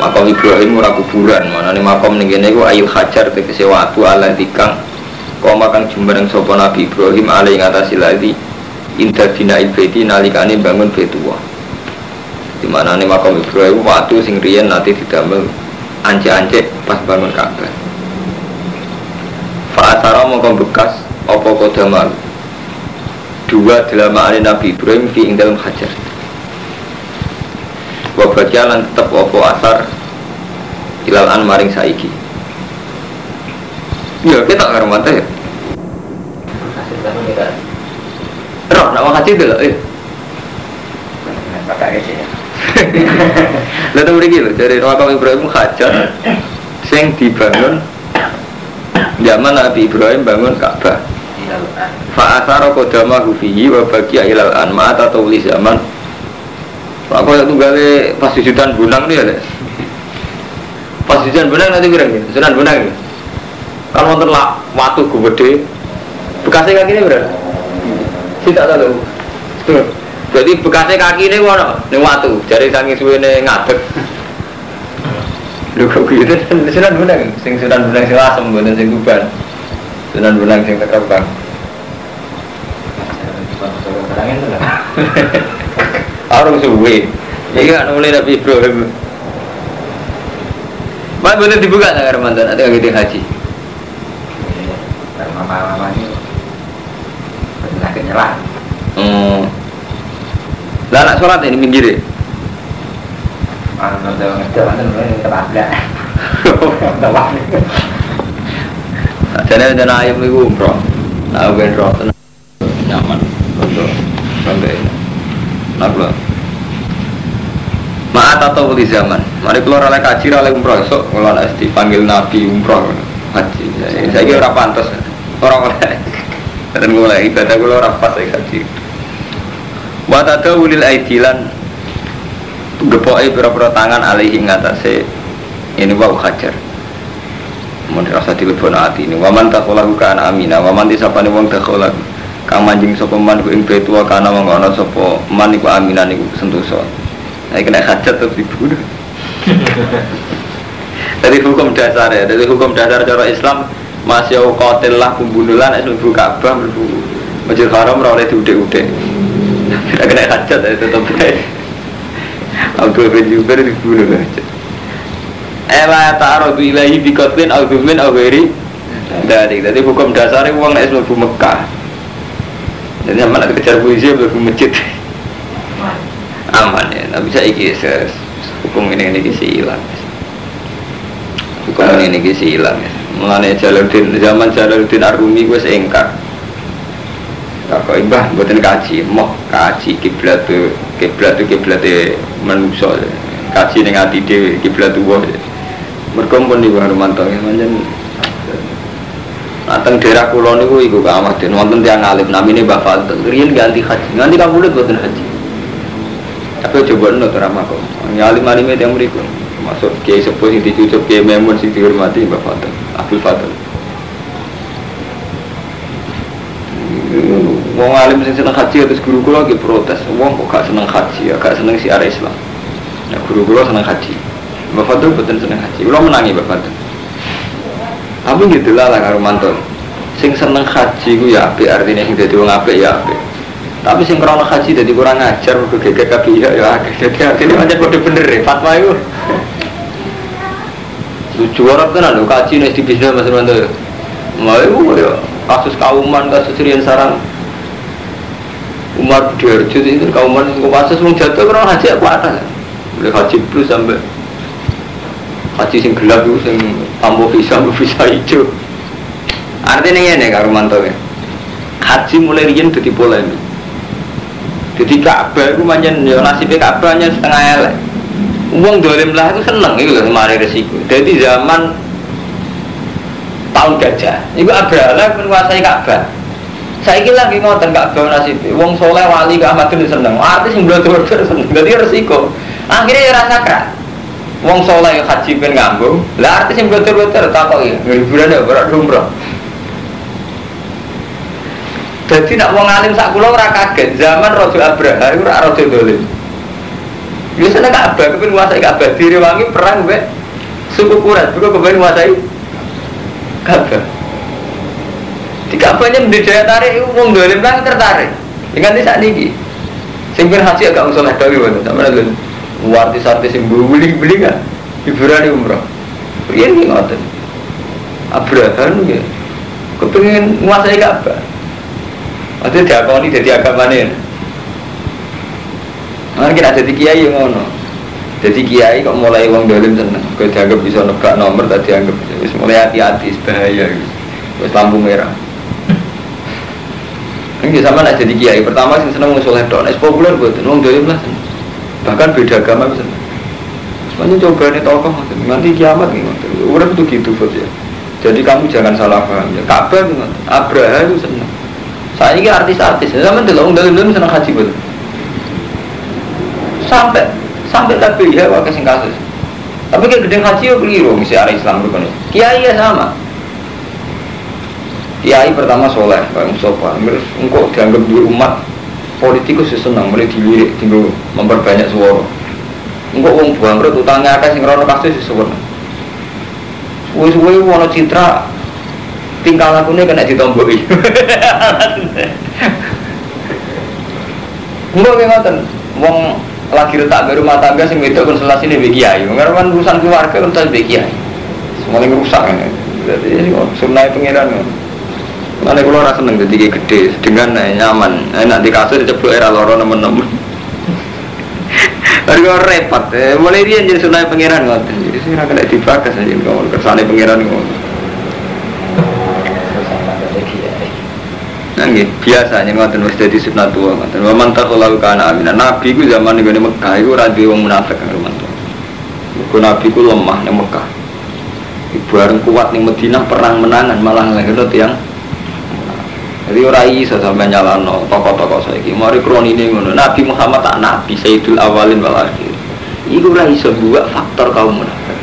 makom Ibrahim ora kuburan. Nih makom ning kene iku ayil hajar tegese watu ala dikang koma kang jumbareng sapa Nabi Ibrahim alai ngatasi ladi inda dina ilbeti nalikane bangun betuwa di mana nih makam Ibrahim waktu sing rian nanti didamel ance-ance pas bangun Ka'bah. Fa'atara mongko bekas apa kodamal dua dalam ali Nabi Ibrahim fi dalam hajar Wabagia lan tetap apa asar ilal an maring saiki ya kita nggak mata ya Roh, nama haji dulu, eh. Tuh (laughs) mriki lho dari makam Ibrahim Hajar sing dibangun zaman Nabi Ibrahim bangun Ka'bah. Fa asara qadama fihi wa baqiya ilal an ma tatawli zaman. Pak kok tunggale pas sujudan bunang nih ya. Pas sujudan bunang nanti berang ya. Sujudan bunang ya. Kalau wonten lah watu gede bekasnya kaki ini berapa? Tidak tahu. Jadi bekasnya kaki ini mana? Ini watu. Jadi saking suwe ini ngadeg. Lho kok gitu sunan bunang, sing sunan bunang sing asem mboten sing kuban. Sunan bunang sing terkembang. Orang suwe. Iya kan mulai Nabi Ibrahim. Mas boleh dibuka nggak mantan? Ada nggak haji? Mama-mama ini pernah kenyerah. Hmm. Lah anak sholat ini minggir ya? Mana udah terabla. Jadi ayam itu umroh. Nah, ben roh tenang. nyaman untuk sampai lo. Maat atau beli zaman. Mari keluar oleh kaji oleh umroh. Esok kalau nak dipanggil nabi umroh. Haji. Saya kira orang pantas orang oleh dan mulai ibadah kalau orang pas saya kaji. Watada ulil aidilan. Gepoi pira-pira tangan alaihi ngatasé. Ini wau hajar. Dirasa dilebon hati ini. Waman takolahu ka ana amina. Waman disapane wong takolahu kang manjing sapa man ku ing betua kana wong ana sapa man iku amina niku sentosa. Nah kena hajat terus dibunuh. (laughs) Dari hukum dasar ya dari hukum dasar cara Islam masih qatil lah pembunuh lah nek mlebu Ka'bah mlebu Masjid Haram ora oleh diudik-udik tidak kena hajat ya tetep (laughs) Abdul bin Jubair dibunuh aja. Ela ta'arudu ilahi bikotlin al-gumin al-ghairi dari jadi hukum dasarnya uang naik mlebu Mekah jadi nak kejar polisi mlebu masjid. Aman. Ya. Tapi saya iki hukum ini ini kisi hilang hukum ini ini kisi hilang ya. Mengenai Jalaluddin zaman Jalaluddin Arumi gue seengkar Tak kok imbah buatin kaji, moh kaji kiblat tuh kiblat tuh kiblat manusia, kaji dengan hati dewi kiblat tuh wah. Mereka pun di bawah Romanto ya, macam Nateng daerah kulon itu ibu kamar dan wonten tiang alim namanya Mbak Fadl. Rian ganti haji, ganti kamu lihat buatin haji. Tapi coba nol terama kok. Yang alim alim itu yang berikut. Masuk kiai sepuh yang dicucuk kiai memun sing dihormati Mbak Fadl, Abdul Fadl. Wong alim sing seneng haji terus guru kula lagi protes. Wong kok gak seneng haji, ya gak seneng siar Islam. Ya guru kula seneng haji. Mbak Fadl betul seneng haji. Kula menangi Mbak Fadl. Tapi gitu lah karo mantul. Sing seneng haji ku ya apik artinya sing dadi wong apik ya apik. Tapi sing krono haji dadi kurang ajar mergo geger kabeh ya ya akeh. Dadi artinya pancen padha bener ya fatwa iku. Lucu orang tenan lho kaji nek di bisnis Mas Mantul. Mau ya kasus kauman kasus Rian Sarang Umar Diarjo itu kauman kasus wong jatuh karena haji apa ada boleh haji plus sampai haji sing gelap itu sing tambo visa visa hijau. Artinya ini karo mantoke haji mulai riyen dadi polemik jadi Ka'bah itu manjen ya nasibnya Ka'bah setengah elek. Uang dolim lah itu seneng itu loh kemarin resiko jadi zaman tahun gajah itu Abraha menguasai Ka'bah. Saya kira lagi ngotot Ka'bah nasib wong soleh wali ke Ahmadun seneng. Artis yang belum turun seneng. Jadi resiko. Akhirnya ya rasa wong soleh haji ben ngambung. Lah artis yang belum turun tak kok ya? Hiburan ya berat umroh jadi nak wong alim sak kula ora kaget. Zaman Raja Abraha itu ora raja dolim. Biasanya Ka'bah kepen nguasai Ka'bah. Direwangi perang mbek suku Quraisy. Juga kepen nguasai Ka'bah. Di Ka'bahnya daya tarik wong dolim kan tertarik. Di saat ini sing ben haji agak usul ada gitu sama lagi artis-artis yang beli-beli kan? Hiburan umroh ini ngoten. Abraham ya kepengen nguasai Ka'bah. Maksudnya diakoni jadi agama nih Mungkin kita jadi kiai yang ngono. Jadi kiai kok mulai uang dolim seneng kau dianggap bisa nebak nomor tak dianggap. Wis mulai hati-hati bahaya wis. Lampu merah. Ini sama nak jadi kiai. Pertama sih seneng musuh ledon es populer buat uang dolim lah seneng Bahkan beda agama bisa. Semuanya coba nih tokoh, nanti kiamat nih. Orang itu gitu Fut, ya. Jadi kamu jangan salah paham ya. Ka'bah itu Abraha itu senang. Saya ini artis-artis, sama dulu dalam dalam senang haji betul. Sampai sampai tapi ya wakai sing kasus. Tapi kayak gede haji ya keliru, misalnya Islam rukun Kiai ya sama. Kiai pertama soleh, Pak Mustafa. Terus engkau dianggap dua umat politikus sih senang, mulai dilirik, tinggal memperbanyak suara. Engkau uang bangkrut, utangnya akeh sing rono kasus sih suara. Suwe-suwe wono citra tingkah lakunya kena ditomboi. (laughs) Enggak kayak ngoten. Wong lagi letak ke rumah tangga sing wedok konsultasi bagi kiai. Karena kan urusan keluarga kan terus bagi kiai. Semuanya rusak kan. Jadi sunnah pengiran. Mana kalau rasa seneng jadi gede dengan nyaman, enak di kasur diceplok era loro nemen-nemen. (laughs) Baru kau repot, eh, mulai dia jadi sunnah pengiran ngoten. Jadi sih kena dibakas aja kalau kersane pengiran ngoten. Nangge biasanya ngoten wis dadi sunnatul ngoten. Wa man taqallahu kana amina. Nabi ku zaman ning Mekah iku ora duwe wong munafik kang romanto. Mergo Nabi ku lemah ning Mekah. Bareng kuat ning Madinah perang menangan malah lahirno tiyang jadi orang iso sampai nyalano tokoh-tokoh saya ini. Mari ini ngono. Nabi Muhammad tak nabi Sayyidul Awalin wal Akhir. Iku ora iso buat faktor kaum munafik.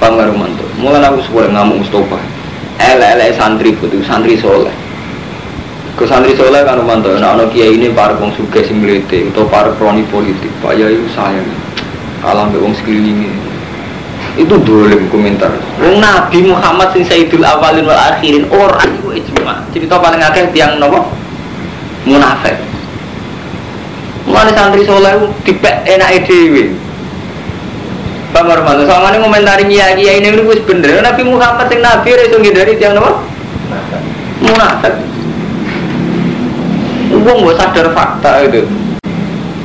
Pangaruh mantu. Mulai aku sekolah ngamuk Mustafa. Ele-ele santri itu santri soleh. Ke santri soleh kan mantu. Nah, anak kiai ini para sing mlete atau para kroni politik. Pak Yai sayang. Alam be wong sekeliling ini itu dolim komentar. Wong Nabi Muhammad sing Sayyidul Awalin wal Akhirin orang itu ijma. Cerita paling akeh tiang nopo munafik. Mulane santri soleh dipek enak dhewe. Bang Armando, sama ini komentari kiai kiai ini wis bener. Nabi Muhammad sing Nabi ora iso tiang nopo munafik. Wong mbok sadar fakta itu.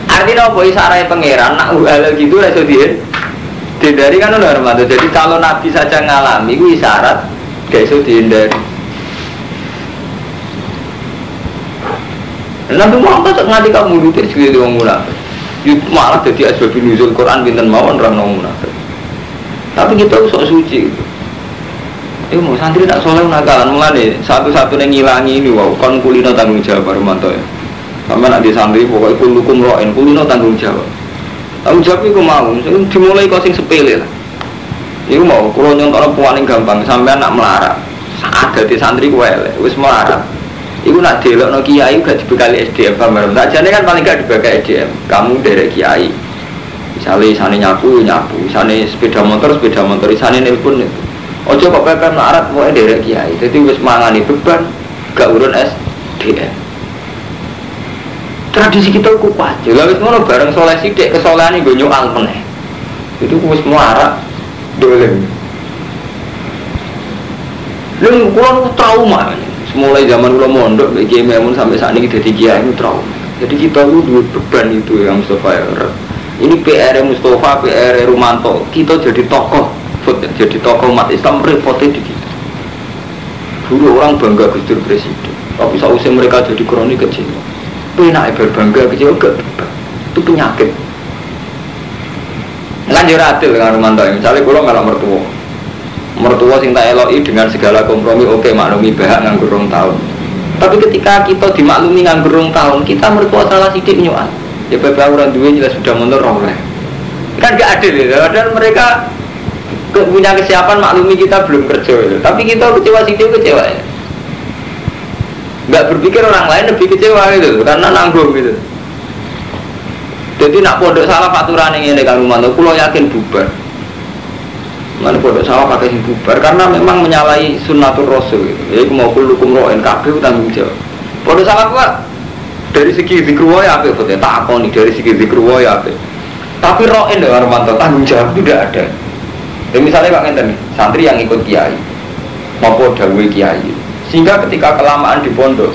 Artinya apa isarai pangeran nak hal gitu ora iso dihindari kan udah Armando jadi kalau Nabi saja ngalami itu isyarat gak iso dihindari Nabi Muhammad nganti kamu lutir sebagai orang munafik malah jadi asbab nuzul Quran binten mawon orang orang munafik tapi kita sok suci gitu. Eh mau santri tak soleh nakalan mulane satu-satunya ngilangi ini wow kon kulino tanggung jawab Armando ya. Sama nak di santri pokoknya kulukum roin kulino tanggung jawab. Tanggung jawab itu mau, dimulai kau sing sepele lah. Iku mau, kalau nyontok puan gampang, sampai anak melarat. Saat jadi santri lah, wis melarat. Iku nak delok no kiai gak dibekali SDM pamer. Tak jane kan paling gak dibekali SDM. Kamu dari kiai. Misalnya sana nyapu nyapu, sana sepeda motor sepeda motor, sana nelpon itu. Ojo kok pepe melarat mau dari kiai. Jadi wis mangani beban, gak urun SDM tradisi kita ku kuat. Lalu semua bareng soleh sidik kesolehan gue nyual meneh. Itu gue semua arah dolem lu kurang trauma mulai zaman kalau mondok bagi memun sampai saat ini jadi kiai itu trauma. Jadi kita lu dua beban itu yang Mustafa ya ini PR Mustafa PR Rumanto kita jadi tokoh jadi tokoh umat Islam repotnya di kita. Dulu orang bangga Gus Presiden. Tapi sausnya mereka jadi kronik kecil enak berbangga kecil ke itu penyakit kan jurah adil dengan Romanto misalnya kalau nggak mertua mertua sing tak eloi dengan segala kompromi oke maklumi bahak nganggur rong tahun tapi ketika kita dimaklumi nganggur rong tahun kita mertua salah sidik nyuat ya bapak orang dua jelas sudah mundur oleh kan gak adil ya dan mereka punya kesiapan maklumi kita belum kerja ya. tapi kita kecewa sidik kecewa ya nggak berpikir orang lain lebih kecewa gitu karena nanggung gitu. Jadi nak pondok salah aturan yang ini kan rumah pulau yakin bubar. Mana pondok salah pakai bubar karena memang menyalahi sunnatul rasul gitu. jadi mau kulukum roen kabeh tanggung jawab. Pondok salah gua dari segi zikruwa ya apa ya tak apa nih dari segi zikruwa ya apa tapi roen dengan Romanto tanggung jawab tidak ada. Ya misalnya pak ngenten santri yang ikut kiai. Maupun dawai kiai sehingga ketika kelamaan di pondok,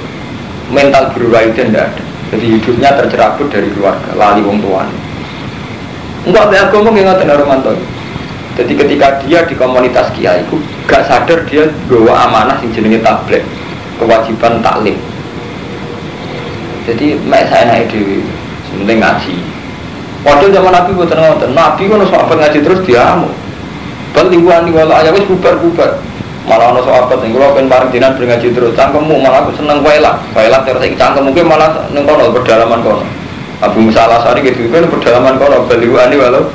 mental berubah itu tidak ada. Jadi hidupnya tercerabut dari keluarga, lali wong tuan. Enggak ada agama yang nggak Romanto. Jadi ketika dia di komunitas kiai, gak sadar dia bawa amanah yang jenenge tablet, kewajiban taklim. Jadi mek saya naik di sementing ngaji. Padahal zaman Nabi buatan ngoten. Nabi kan sahabat ngaji terus diamuk. Bal liwani wala ayah wis bubar-bubar. Malah ono sahabat sing kula pengen bareng dinan ngaji terus. Cangkemmu malah aku seneng waelah. Waelah terus iki cangkem mungkin malah ning kono pedalaman kono. Abu Musa Al-Asari gitu kan pedalaman kono liwani walau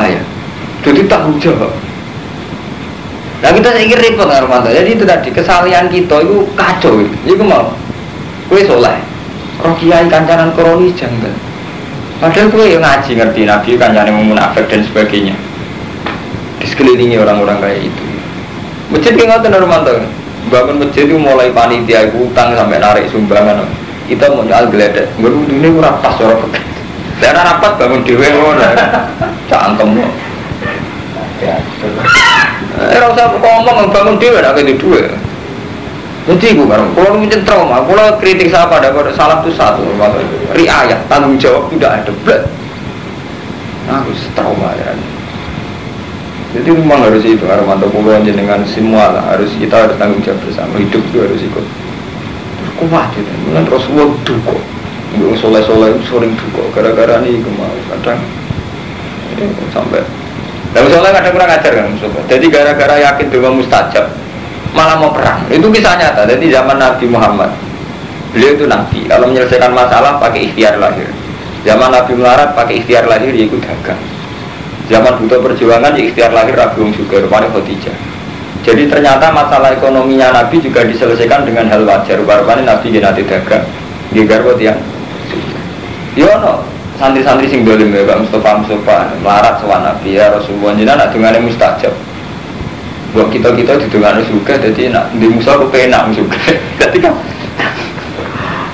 ayah. Jadi tanggung jawab. Nah kita saya kira repot Armando. Jadi itu tadi kesalahan kita itu kacau. Itu mau. Kue soleh. Roh kiai kancanan kronis jangan. Padahal kue yang ngaji ngerti Nabi kancanan munafik dan sebagainya di sekelilingi orang-orang kayak itu masjid yang ngotot Normanto bangun masjid itu mulai panitia utang sampai narik sumbangan. Kita mau nyal geledek baru kurang pas orang pegang saya rapat bangun dewe ngono. Cangkem ya eh rasa ngomong bangun dewe nak itu dua jadi gue kan, kalau mungkin trauma, kalau kritik saya pada pada salah itu satu, riayat tanggung jawab tidak ada, bled. Nah, trauma ya. Jadi memang harus itu Armanto Pulau dengan semua lah. Harus kita harus tanggung jawab bersama hidup itu harus ikut. Kuat itu. Dengan Rasulullah duko Gue soleh soleh sering duko gara-gara ini kemarin kadang. Sampai dan soleh kadang kurang ajar kan musuh jadi gara-gara yakin dengan mustajab malah mau perang. Itu bisa nyata. Jadi zaman Nabi Muhammad beliau itu nabi. Kalau menyelesaikan masalah pakai ikhtiar lahir. Zaman Nabi melarat pakai ikhtiar lahir ya ikut dagang Zaman butuh perjuangan ya ikhtiar lahir Rabi Wong juga rupanya Khadijah. Jadi ternyata masalah ekonominya Nabi juga diselesaikan dengan hal wajar. Rupanya Nabi nanti dagang. Dia garwo tiang. Yo no, santri-santri sing dolim ya Pak Mustafa Mustafa melarat soal Nabi ya Rasulullah jadi nak dengannya mustajab. Buat kita kita di dengan juga jadi nak di musa aku penak juga. (laughs) Ketika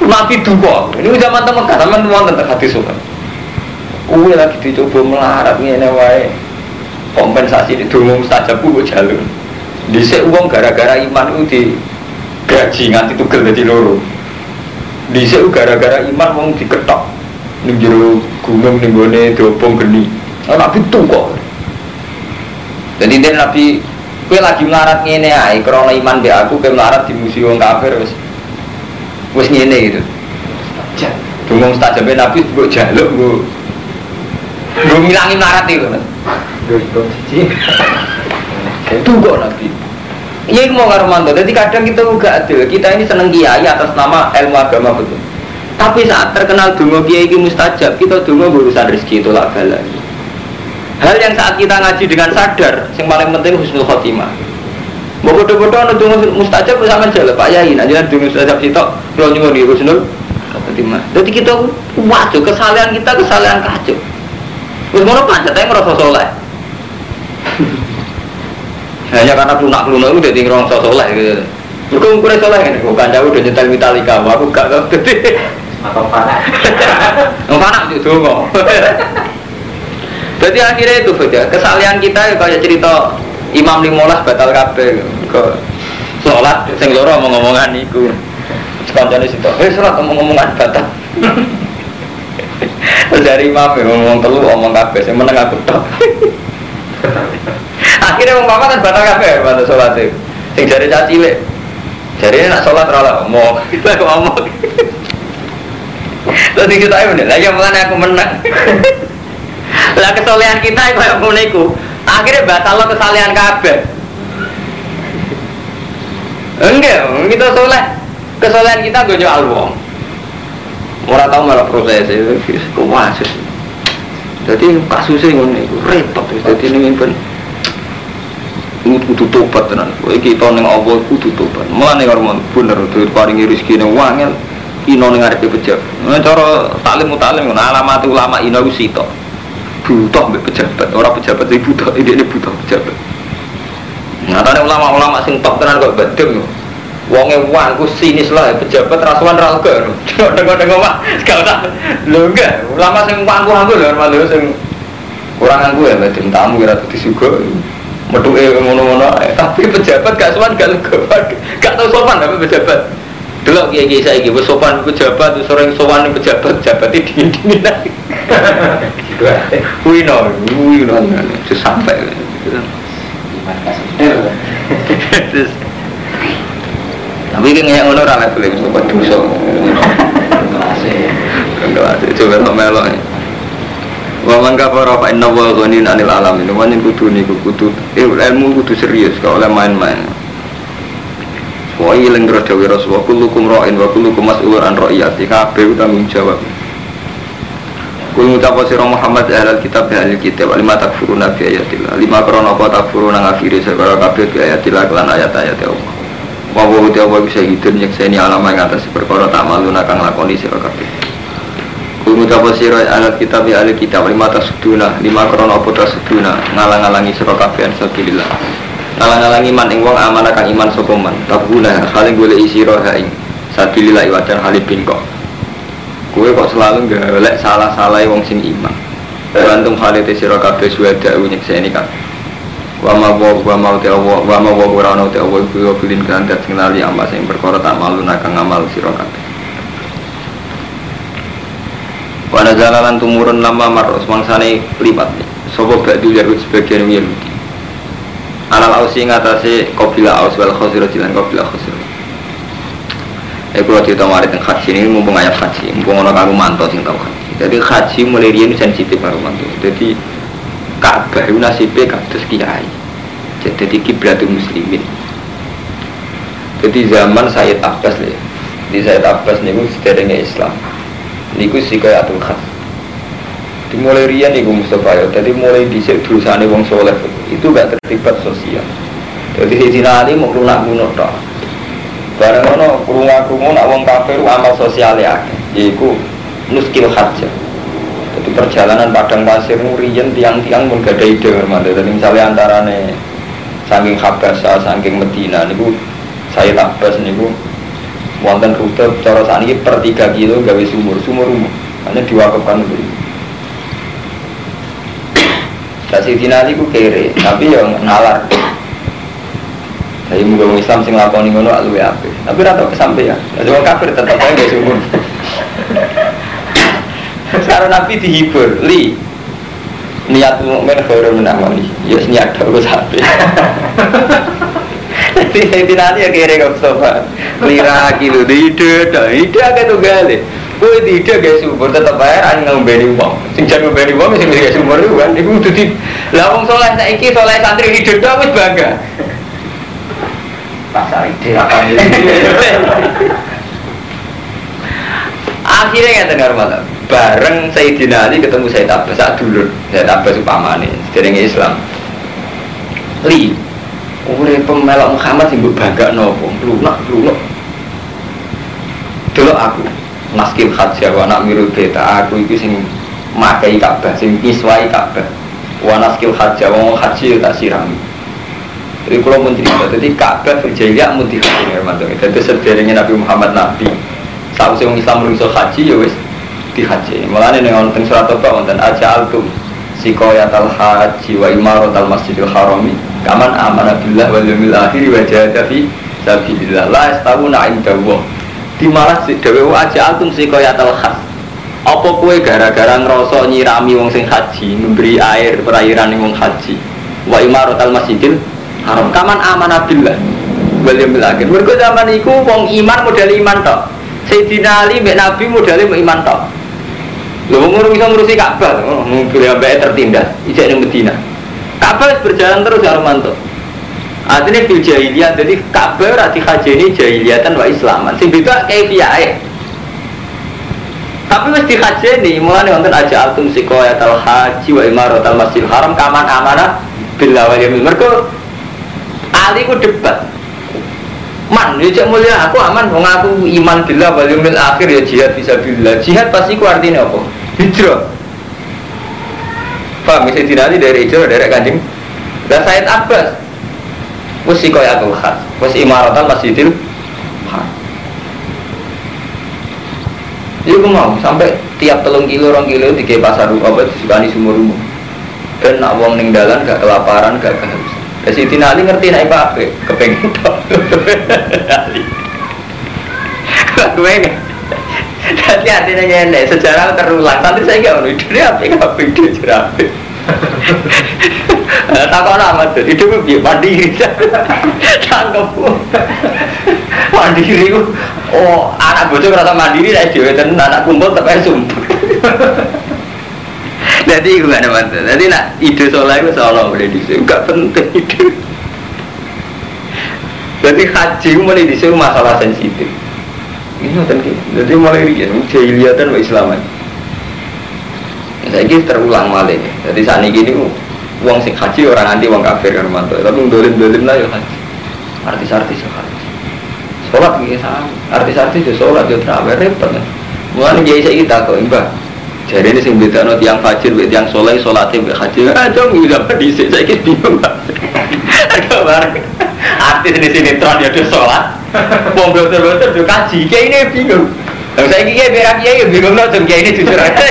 Nabi duka. Ini zaman teman teman teman tentang hati suka. Kue lagi dicoba melarat ngene wae. Kompensasi di dungu mustajab gue jalur. Dhisik uang gara-gara iman itu di gaji nganti tugel dadi loro. Dhisik gara-gara iman wong diketok ning jero gunung ning gone dobong geni. Ana pitu kok. Jadi dia Nabi kue lagi melarat ngene ae krana iman be aku kue melarat di musuh wong kafir wis wis ngene gitu. Dungu mustajab Nabi gue jaluk gue Gue ngilangin larat itu kan. (laughs) Itu kok nabi. Iya mau ngarumanto. Jadi kadang kita juga adil. Kita ini seneng kiai atas nama ilmu agama betul. Tapi saat terkenal dungo kiai ini mustajab, kita dungo urusan rezeki itu lah lagi. Hal yang saat kita ngaji dengan sadar, yang paling penting husnul khotimah. Mau bodoh-bodoh ada dungo mustajab sama jalan Pak Yai. Nanti dungo mustajab itu kalau nyuwun di husnul khotimah. Jadi kita waduh kesalahan kita kesalahan kacau. Wis ngono pancet ae ngrasa saleh. Hanya karena lunak lunak itu jadi ngerasa soleh gitu. Mereka ngukurnya soleh kan, gue kancaku udah nyetel Metallica, aku gak tau jadi. Atau panas. Nggak panas itu nggak. Jadi akhirnya itu saja kesalahan kita ya kayak cerita Imam Limolas batal kabeh ke sholat sing loro ngomong-ngomongan iku. Kancane situ, "Eh sholat ngomong-ngomongan batal." Dari imam ya ngomong telu ngomong kafe, saya meneng aku tok. Akhirnya ngomong apa kan batal kafe, batal sholat itu. Sing dari caci le, jadi nak sholat rala ngomong, (laughs) (laughs) kita ngomong. Terus kita ayo nih, lagi mulai aku menang. Lah kesolehan kita itu yang meniku. Akhirnya batal lo kesalehan kafe. Enggak, kita soleh. Kesolehan kita gue jual wong. Orang tahu malah proses itu, kok masuk. Jadi kasusnya ngono itu repot. Jadi ini pun kudu tobat tenan. Kowe kita ning Allah kudu tobat. Mulane karo bener duit paringi rezeki ning wangel ino ning arepe pejabat. Nah cara taklim mutalim ngono alamat ulama ino ku sitok. Butuh mbek pejabat, ora pejabat iki butuh, (laughs) ini butuh pejabat. Nyatane ulama-ulama sing top tenan kok badem Wonge wong ku sinis lah pejabat rasuan ra lega. (laughs) Dengo-dengo mak gak usah. Lho enggak, ulama sing wangku aku lho malu sing kurang aku ya badem tamu kira dadi suga. Metuke ngono-ngono tapi pejabat gak sopan gak lega. Gak tau sopan tapi pejabat. Delok kiai-kiai saiki wis sopan pejabat sering sowan pejabat pejabat dingin-dingin. (laughs) Kuwi no, kuwi no sampai. Terus tapi ini nggak ngono rame boleh bisa buat dosa. Coba lo melok. Wa man kafara fa inna wa ghanin anil alamin. Wa nin kudu niku kudu ilmu kudu serius kok oleh main-main. Wa ilang terus dawuh Rasulullah kullukum ra'in wa kullukum mas'ulun an ra'iyati. Kabeh tanggung jawab. Kul ngucapa sira Muhammad ahlal kitab ya ahli kitab lima takfuruna bi ayatillah. Lima krana apa takfuruna ngafiri sekara kabeh bi ayatillah kelan ayat-ayat Allah. Wa wa uti apa bisa hidun nyekseni alam yang atas perkara tak malu nakang lakoni sira kabeh. Kul ngucapa sira ahlal kitab ya ahli kitab lima tasuduna lima krana apa tasuduna ngalang-alangi sira kabeh sabilillah. Ngalang-alangi man ing wong amanah kang iman sapa man. Tabuna haling golek sira ha ing sabilillah wajan halibin kok. Kue kok selalu golek salah-salah wong sing iman. Bantung halite sira kabeh suweda nyekseni kabeh. Wa ma wa wa ma te wa wa ma wa ora ana te wa iku bilin kandat sing lali amal sing perkara tak malu nakang amal sira kabeh. Wa tumurun lama marus mangsane lipat. Sopo ba'du Yahud sebagian Yahudi. Alal ausi ngatasi qabila aus wal khosiro jilan qabila khosiro. Eh kalau cerita mari tentang haji ini mumpung ayat haji, mumpung orang karu manto sing tahu haji. Jadi haji mulai dia ini sensitif karu manto. Jadi Ka'bah itu nasibnya kados kiai. Jadi kiblatul muslimin. Jadi zaman Sayyid Abbas nih, di Sayyid Abbas niku sederenge Islam. Niku sih kayak atul khas. Dimulai rian niku Mustafa ya. Jadi mulai dhisik dosane wong soleh itu gak terlibat sosial. Jadi si Ali mau lunak lunak tok. Barang ono krungu-krungu nak wong kafir amal sosial ya, yaiku nuskil hajj. Perjalanan padang pasir nurian tiang-tiang pun gak ada ide hormat. Jadi misalnya antarane saking Habasa, saking Medina niku saya tabas niku wonten rute cara sakniki per 3 kilo gawe sumur, sumur umum. Hanya diwakafkan dulu. Kasih dinali ku kere, tapi yang nalar. Muga wong Islam sing lakoni ngono luwe apik. Tapi tau kesampaian. Jadi wong kafir tetep aja gak sumur. Sekarang Nabi dihibur, li niat mukmin khairun min amali. Ya niat aku sampe. Jadi saya nanti ya kira kau sofa. Lira kilo dah ide agak tuh gale. Kue ide gak sumur tetap aja an ngombeni uang. Sing jangan ngombeni uang mesti gak sumur itu kan. Ibu tuh di. Lah wong soleh saiki soleh santri ide dah wis bangga. Pasar ide apa ini? (laughs) Akhirnya nggak dengar malah. Bareng Sayyidina Ali ketemu Sayyid Abbas saat dulu. Sayyid Abbas upamane, sederenge Islam. Li, Ure pemelok Muhammad sing mbok bangga nopo, lunak lunak. Delok aku, naskil hajja wa nak miru beta aku iki sing makai Ka'bah, sing miswai Ka'bah. Wa naskil hajja wa haji tak sirami. Jadi kalau pun cerita, jadi Ka'bah berjaya mun dihaji Hermanto. Jadi sederengnya Nabi Muhammad Nabi. Saat orang Islam menulis haji ya wis dihaji. Malah ini ngonten surat apa ngonten aja altum sikoyatal haji wa imaratal masjidil harami kaman amana billah wal yawmil akhir wa jahada fi sabilillah. La yastawuna inda Allah di malah si dewe aja altum sikoyatal khas. Apa kue gara-gara ngerasa nyirami wong sing haji memberi air perairan wong haji wa imaratal masjidil haram kaman amana billah wal yawmil akhir. Mergo zaman iku wong iman model iman tok. Sayyidina Ali mbek Nabi modalnya iman tok Lho ngono bisa ngurusi Ka'bah, mungkin sampai tertindas, ijek ning Medina. Ka'bah berjalan terus ya Romanto. Artinya fil jahiliyah, jadi Ka'bah ora dihajeni jahiliyatan wa islaman. Sing beda kaifiyahe. Tapi wis dihajeni, mulane wonten aja altum sikoyatal haji wa imaratal masjidil haram kaman amanah billah wal yaumil mergo Ali ku debat. Man, ya cek mulia aku aman, wong aku iman billah wal yaumil akhir ya jihad bisa billah. Jihad pasti ku artinya apa? Hijrah. Paham, bisa dinali dari hijrah dari kanjeng. Dan Said Abbas, wes sikoyatul khas, wes imaratan masjidil. Iya aku mau sampai tiap telung kilo, rong kilo di pasar apa disukani sumur umum. Dan nak wong ning dalan gak kelaparan, gak kehausan. Ya Siti Nali ngerti naik apa? Kepengen. Nali. Kepengen. Jadi artinya ngene, sejarah terulang. Nanti saya nggak mau ide apa nggak ide cerah. Takon amat tuh, itu mandiri. Tangkep. Mandiri. Oh, anak bocah ngerasa mandiri lah dia dan anak kumpul tapi sumpah. Jadi itu gak ada mantu. Jadi nak ide sholat itu seolah boleh di sini. Gak penting ide. Jadi haji itu mulai di sini masalah sensitif. Ini nonton Jadi mulai rian, jahiliyatan wa islaman. Saya ini terulang malah. Jadi saat ini gini, uang sing haji orang anti uang kafir kan mantu. Tapi dolim dolim lah ya haji. Artis-artis ya haji. Sholat gitu sama. Artis-artis ya sholat ya terawih repot kan. Mulai jadi saya kita kok imbah. Jadi ini sing beda no tiang fajir, tiang soleh, sholatnya mbak haji. Ah, dong, udah sini? Saya kira bingung pak. Artis di sini ya udah sholat. Wong betul-betul udah kaji. Kayak ini bingung. Yang saya kira berak ya bingung no, kayak ini jujur aja.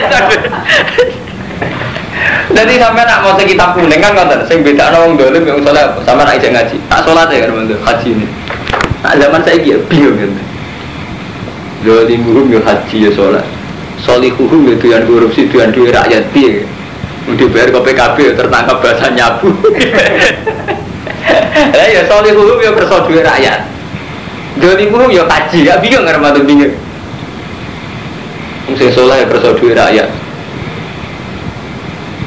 Jadi sampai nak mau sekitar kuning kan konten, sing beda no wong dolim yang soleh, sama nak ijek ngaji. Tak sholat ya kan bentuk haji ini. Nah zaman saya kira bingung kan. Ya haji ya sholat solihuhum itu yang korupsi itu yang duit rakyat dia udah bayar ke PKB tertangkap bahasa nyabu. (laughs) Lah ya solihuhum ya kerso duit rakyat. Dolimuhum ya kaji. Ya bingung nggak ramadan bingung sing soleh ya kerso duit rakyat.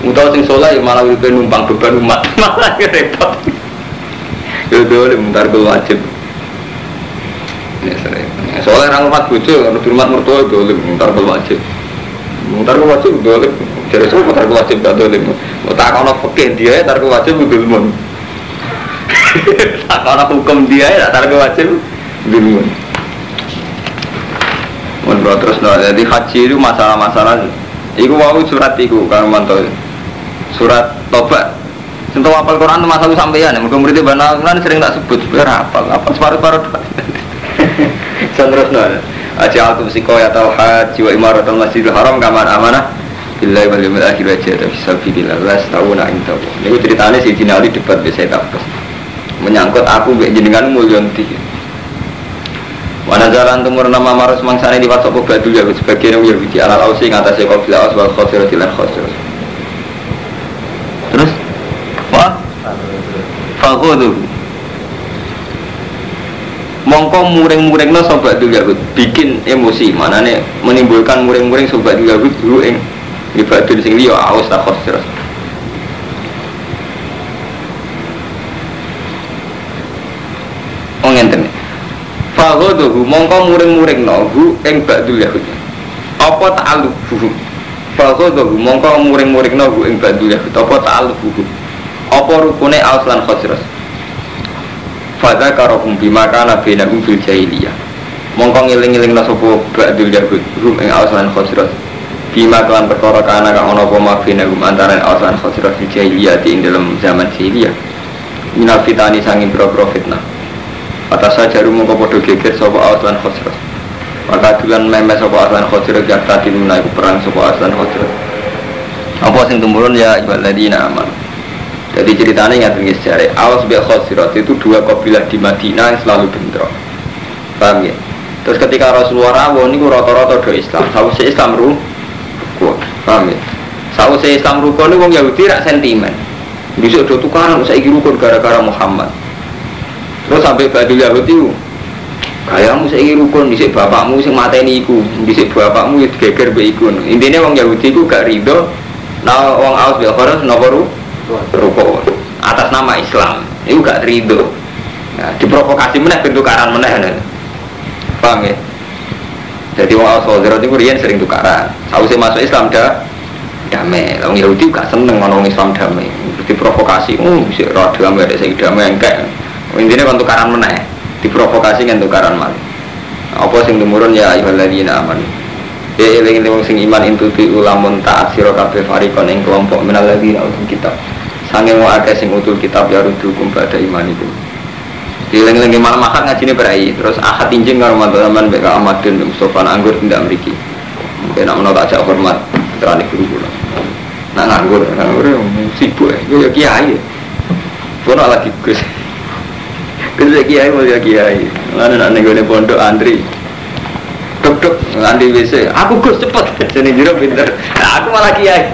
Utau sing soleh ya malah udah numpang beban umat. (laughs) Malah repot. Ya dolim ntar gue wajib Soalnya orang rumah bucu, kalau di rumah mertua itu ntar wajib. Ntar wajib dolim. Jadi semua ntar wajib gak dolim. Tak kau fakir dia, ntar wajib dolim. (laughs) Tak kau hukum dia, ntar wajib dolim. Menurut terus no, jadi haji itu masalah-masalah. Iku mau surat iku kalau mantau surat tobat. Sentuh apal Quran itu masalah sampeyan. Mungkin muridnya banal sering tak sebut. Biar apal, apa separuh-separuh terus nol aja altum siko ya tau haji wa imaratul masjidil haram kaman amanah. Billahi wal yawmil akhir wa jihad fi sabilillah. Las tauna inta niku ceritane si Jina Ali debat tapes menyangkut aku mbek jenengan mulyon tinggi Wana jalan tumur nama marus mangsane di wasop batu ya sebagian yang Yahudi. Alal ausi ngatasi kafilah aswal khosir dilan khosir. Terus? Wah fahudu mongko muring-muring no sobat Yahud bikin emosi. Mana nih menimbulkan muring-muring sobat Yahud dulu ing ibadul sing liya. Aus tak khosir Oh ngenten. Fahodohu mongko muring-muring no hu ing badul Yahud apa ta'aluk hu Fahodohu mongko muring-muring no hu ing badul Yahud apa ta'aluk hu apa rukune aus lan khosir Fadha karohum bima kana benahum fil jahiliyah. Mongko ngiling-ngiling nasopo ba'dul yahud Rum ing awsalan khosros Bima kelan perkara kana kang ono poma benahum Antara awsalan khosros fil jahiliyah Di dalam zaman jahiliyah. Minal fitani sangin bro-bro fitnah. Atas saja rumo podo geger Sopo awsalan khosros Maka dulan memes sopo awsalan khosros Jak tadi menaiku perang sopo awsalan khosros Apa sing tumurun ya ibaladina aman jadi ceritanya nggak tinggi sejarah. Awas biak khosirat itu dua kabilah di Madinah yang selalu bentrok. Paham ya? Terus ketika Rasulullah rawon ini rata-rata do Islam. Sausnya Islam ru, paham ya? Sausnya Islam rukun ini wong Yahudi rak sentimen. Bisa do tukaran saya rukun gara-gara Muhammad. Terus sampai Badul Yahudi Kayamu saya rukun, disik bapakmu sing mateni iku, disik bapakmu geger be iku. Intinya wong Yahudi itu gak ridho, nah wong Aus bil Kharas napa rukuk. Atas nama Islam. Itu gak ridho. Nah, diprovokasi meneh bentuk tukaran meneh paham ya? Jadi wong al itu rian sering tukaran. Sausnya masuk Islam dah damai. Orang Yahudi gak seneng orang Islam damai. Diprovokasi oh bisa roh damai ada sing damai enggak intinya kan tukaran meneh. Diprovokasi kan tukaran malah apa sing tumurun ya ayyuhalladzina amanu Ya eling eling sing iman intu bi ulamun taat sira kabeh farikon ing kelompok minal ladzina utul kitab. Sange mau akeh sing utul kitab ya rudukum pada iman itu. Eling eling malam akad ngajine berai terus akad injing karo mantan mbek Ahmad bin Mustofa anggur tidak mriki. Mungkin nak menolak ajak hormat terane guru kula. Nak nganggur, nganggur sibuk ya, ya kiai. Kono lagi Gus. (laughs) Gus kiai mau ya kiai. Lan nak ning pondok antri dok nanti WC aku gus cepet sini jero pinter nah, aku malah kiai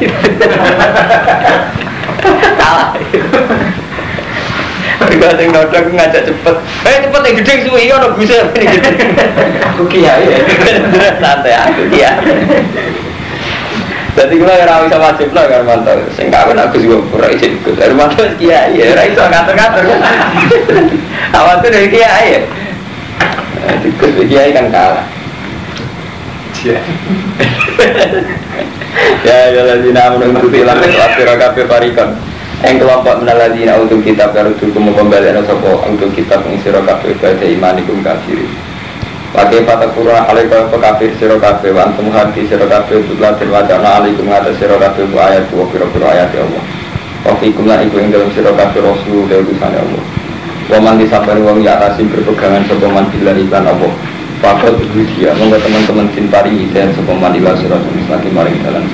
salah Enggak sing nodok ngajak cepet. Eh cepet yang gede suwi iya ono guse ini gede. Aku kiai ya. Santai aku kiai. Jadi gue ora bisa wajib lah Hermanto. Sing kawin aku juga pura izin ikut. Hermanto kiai ya, ora iso ngatur-ngatur. Awak tuh dari kiai ya. Ikut kiai kan kalah. Ya ya ladina menunggu tilang kafir kafir parikon. Yang kelompok menaladina untuk kitab baru tuh kamu kembali sopo untuk kitab mengisiro kafir pada imanikum kafirin. Pakai pada kurang alai kau kafir siro kafir wan hati siro kafir tutlah terwacana alaikum atas siro kafir bu ayat bu piro piro ayat ya Allah. Wafikum lah iku yang dalam siro kafir rasul dari urusan ya Allah. Waman disabari wong ya asim berpegangan sopaman bila iklan Allah. Fakot ibu dia, monggo teman-teman cinta ini dan sopaman ilah siro lagi maring dalam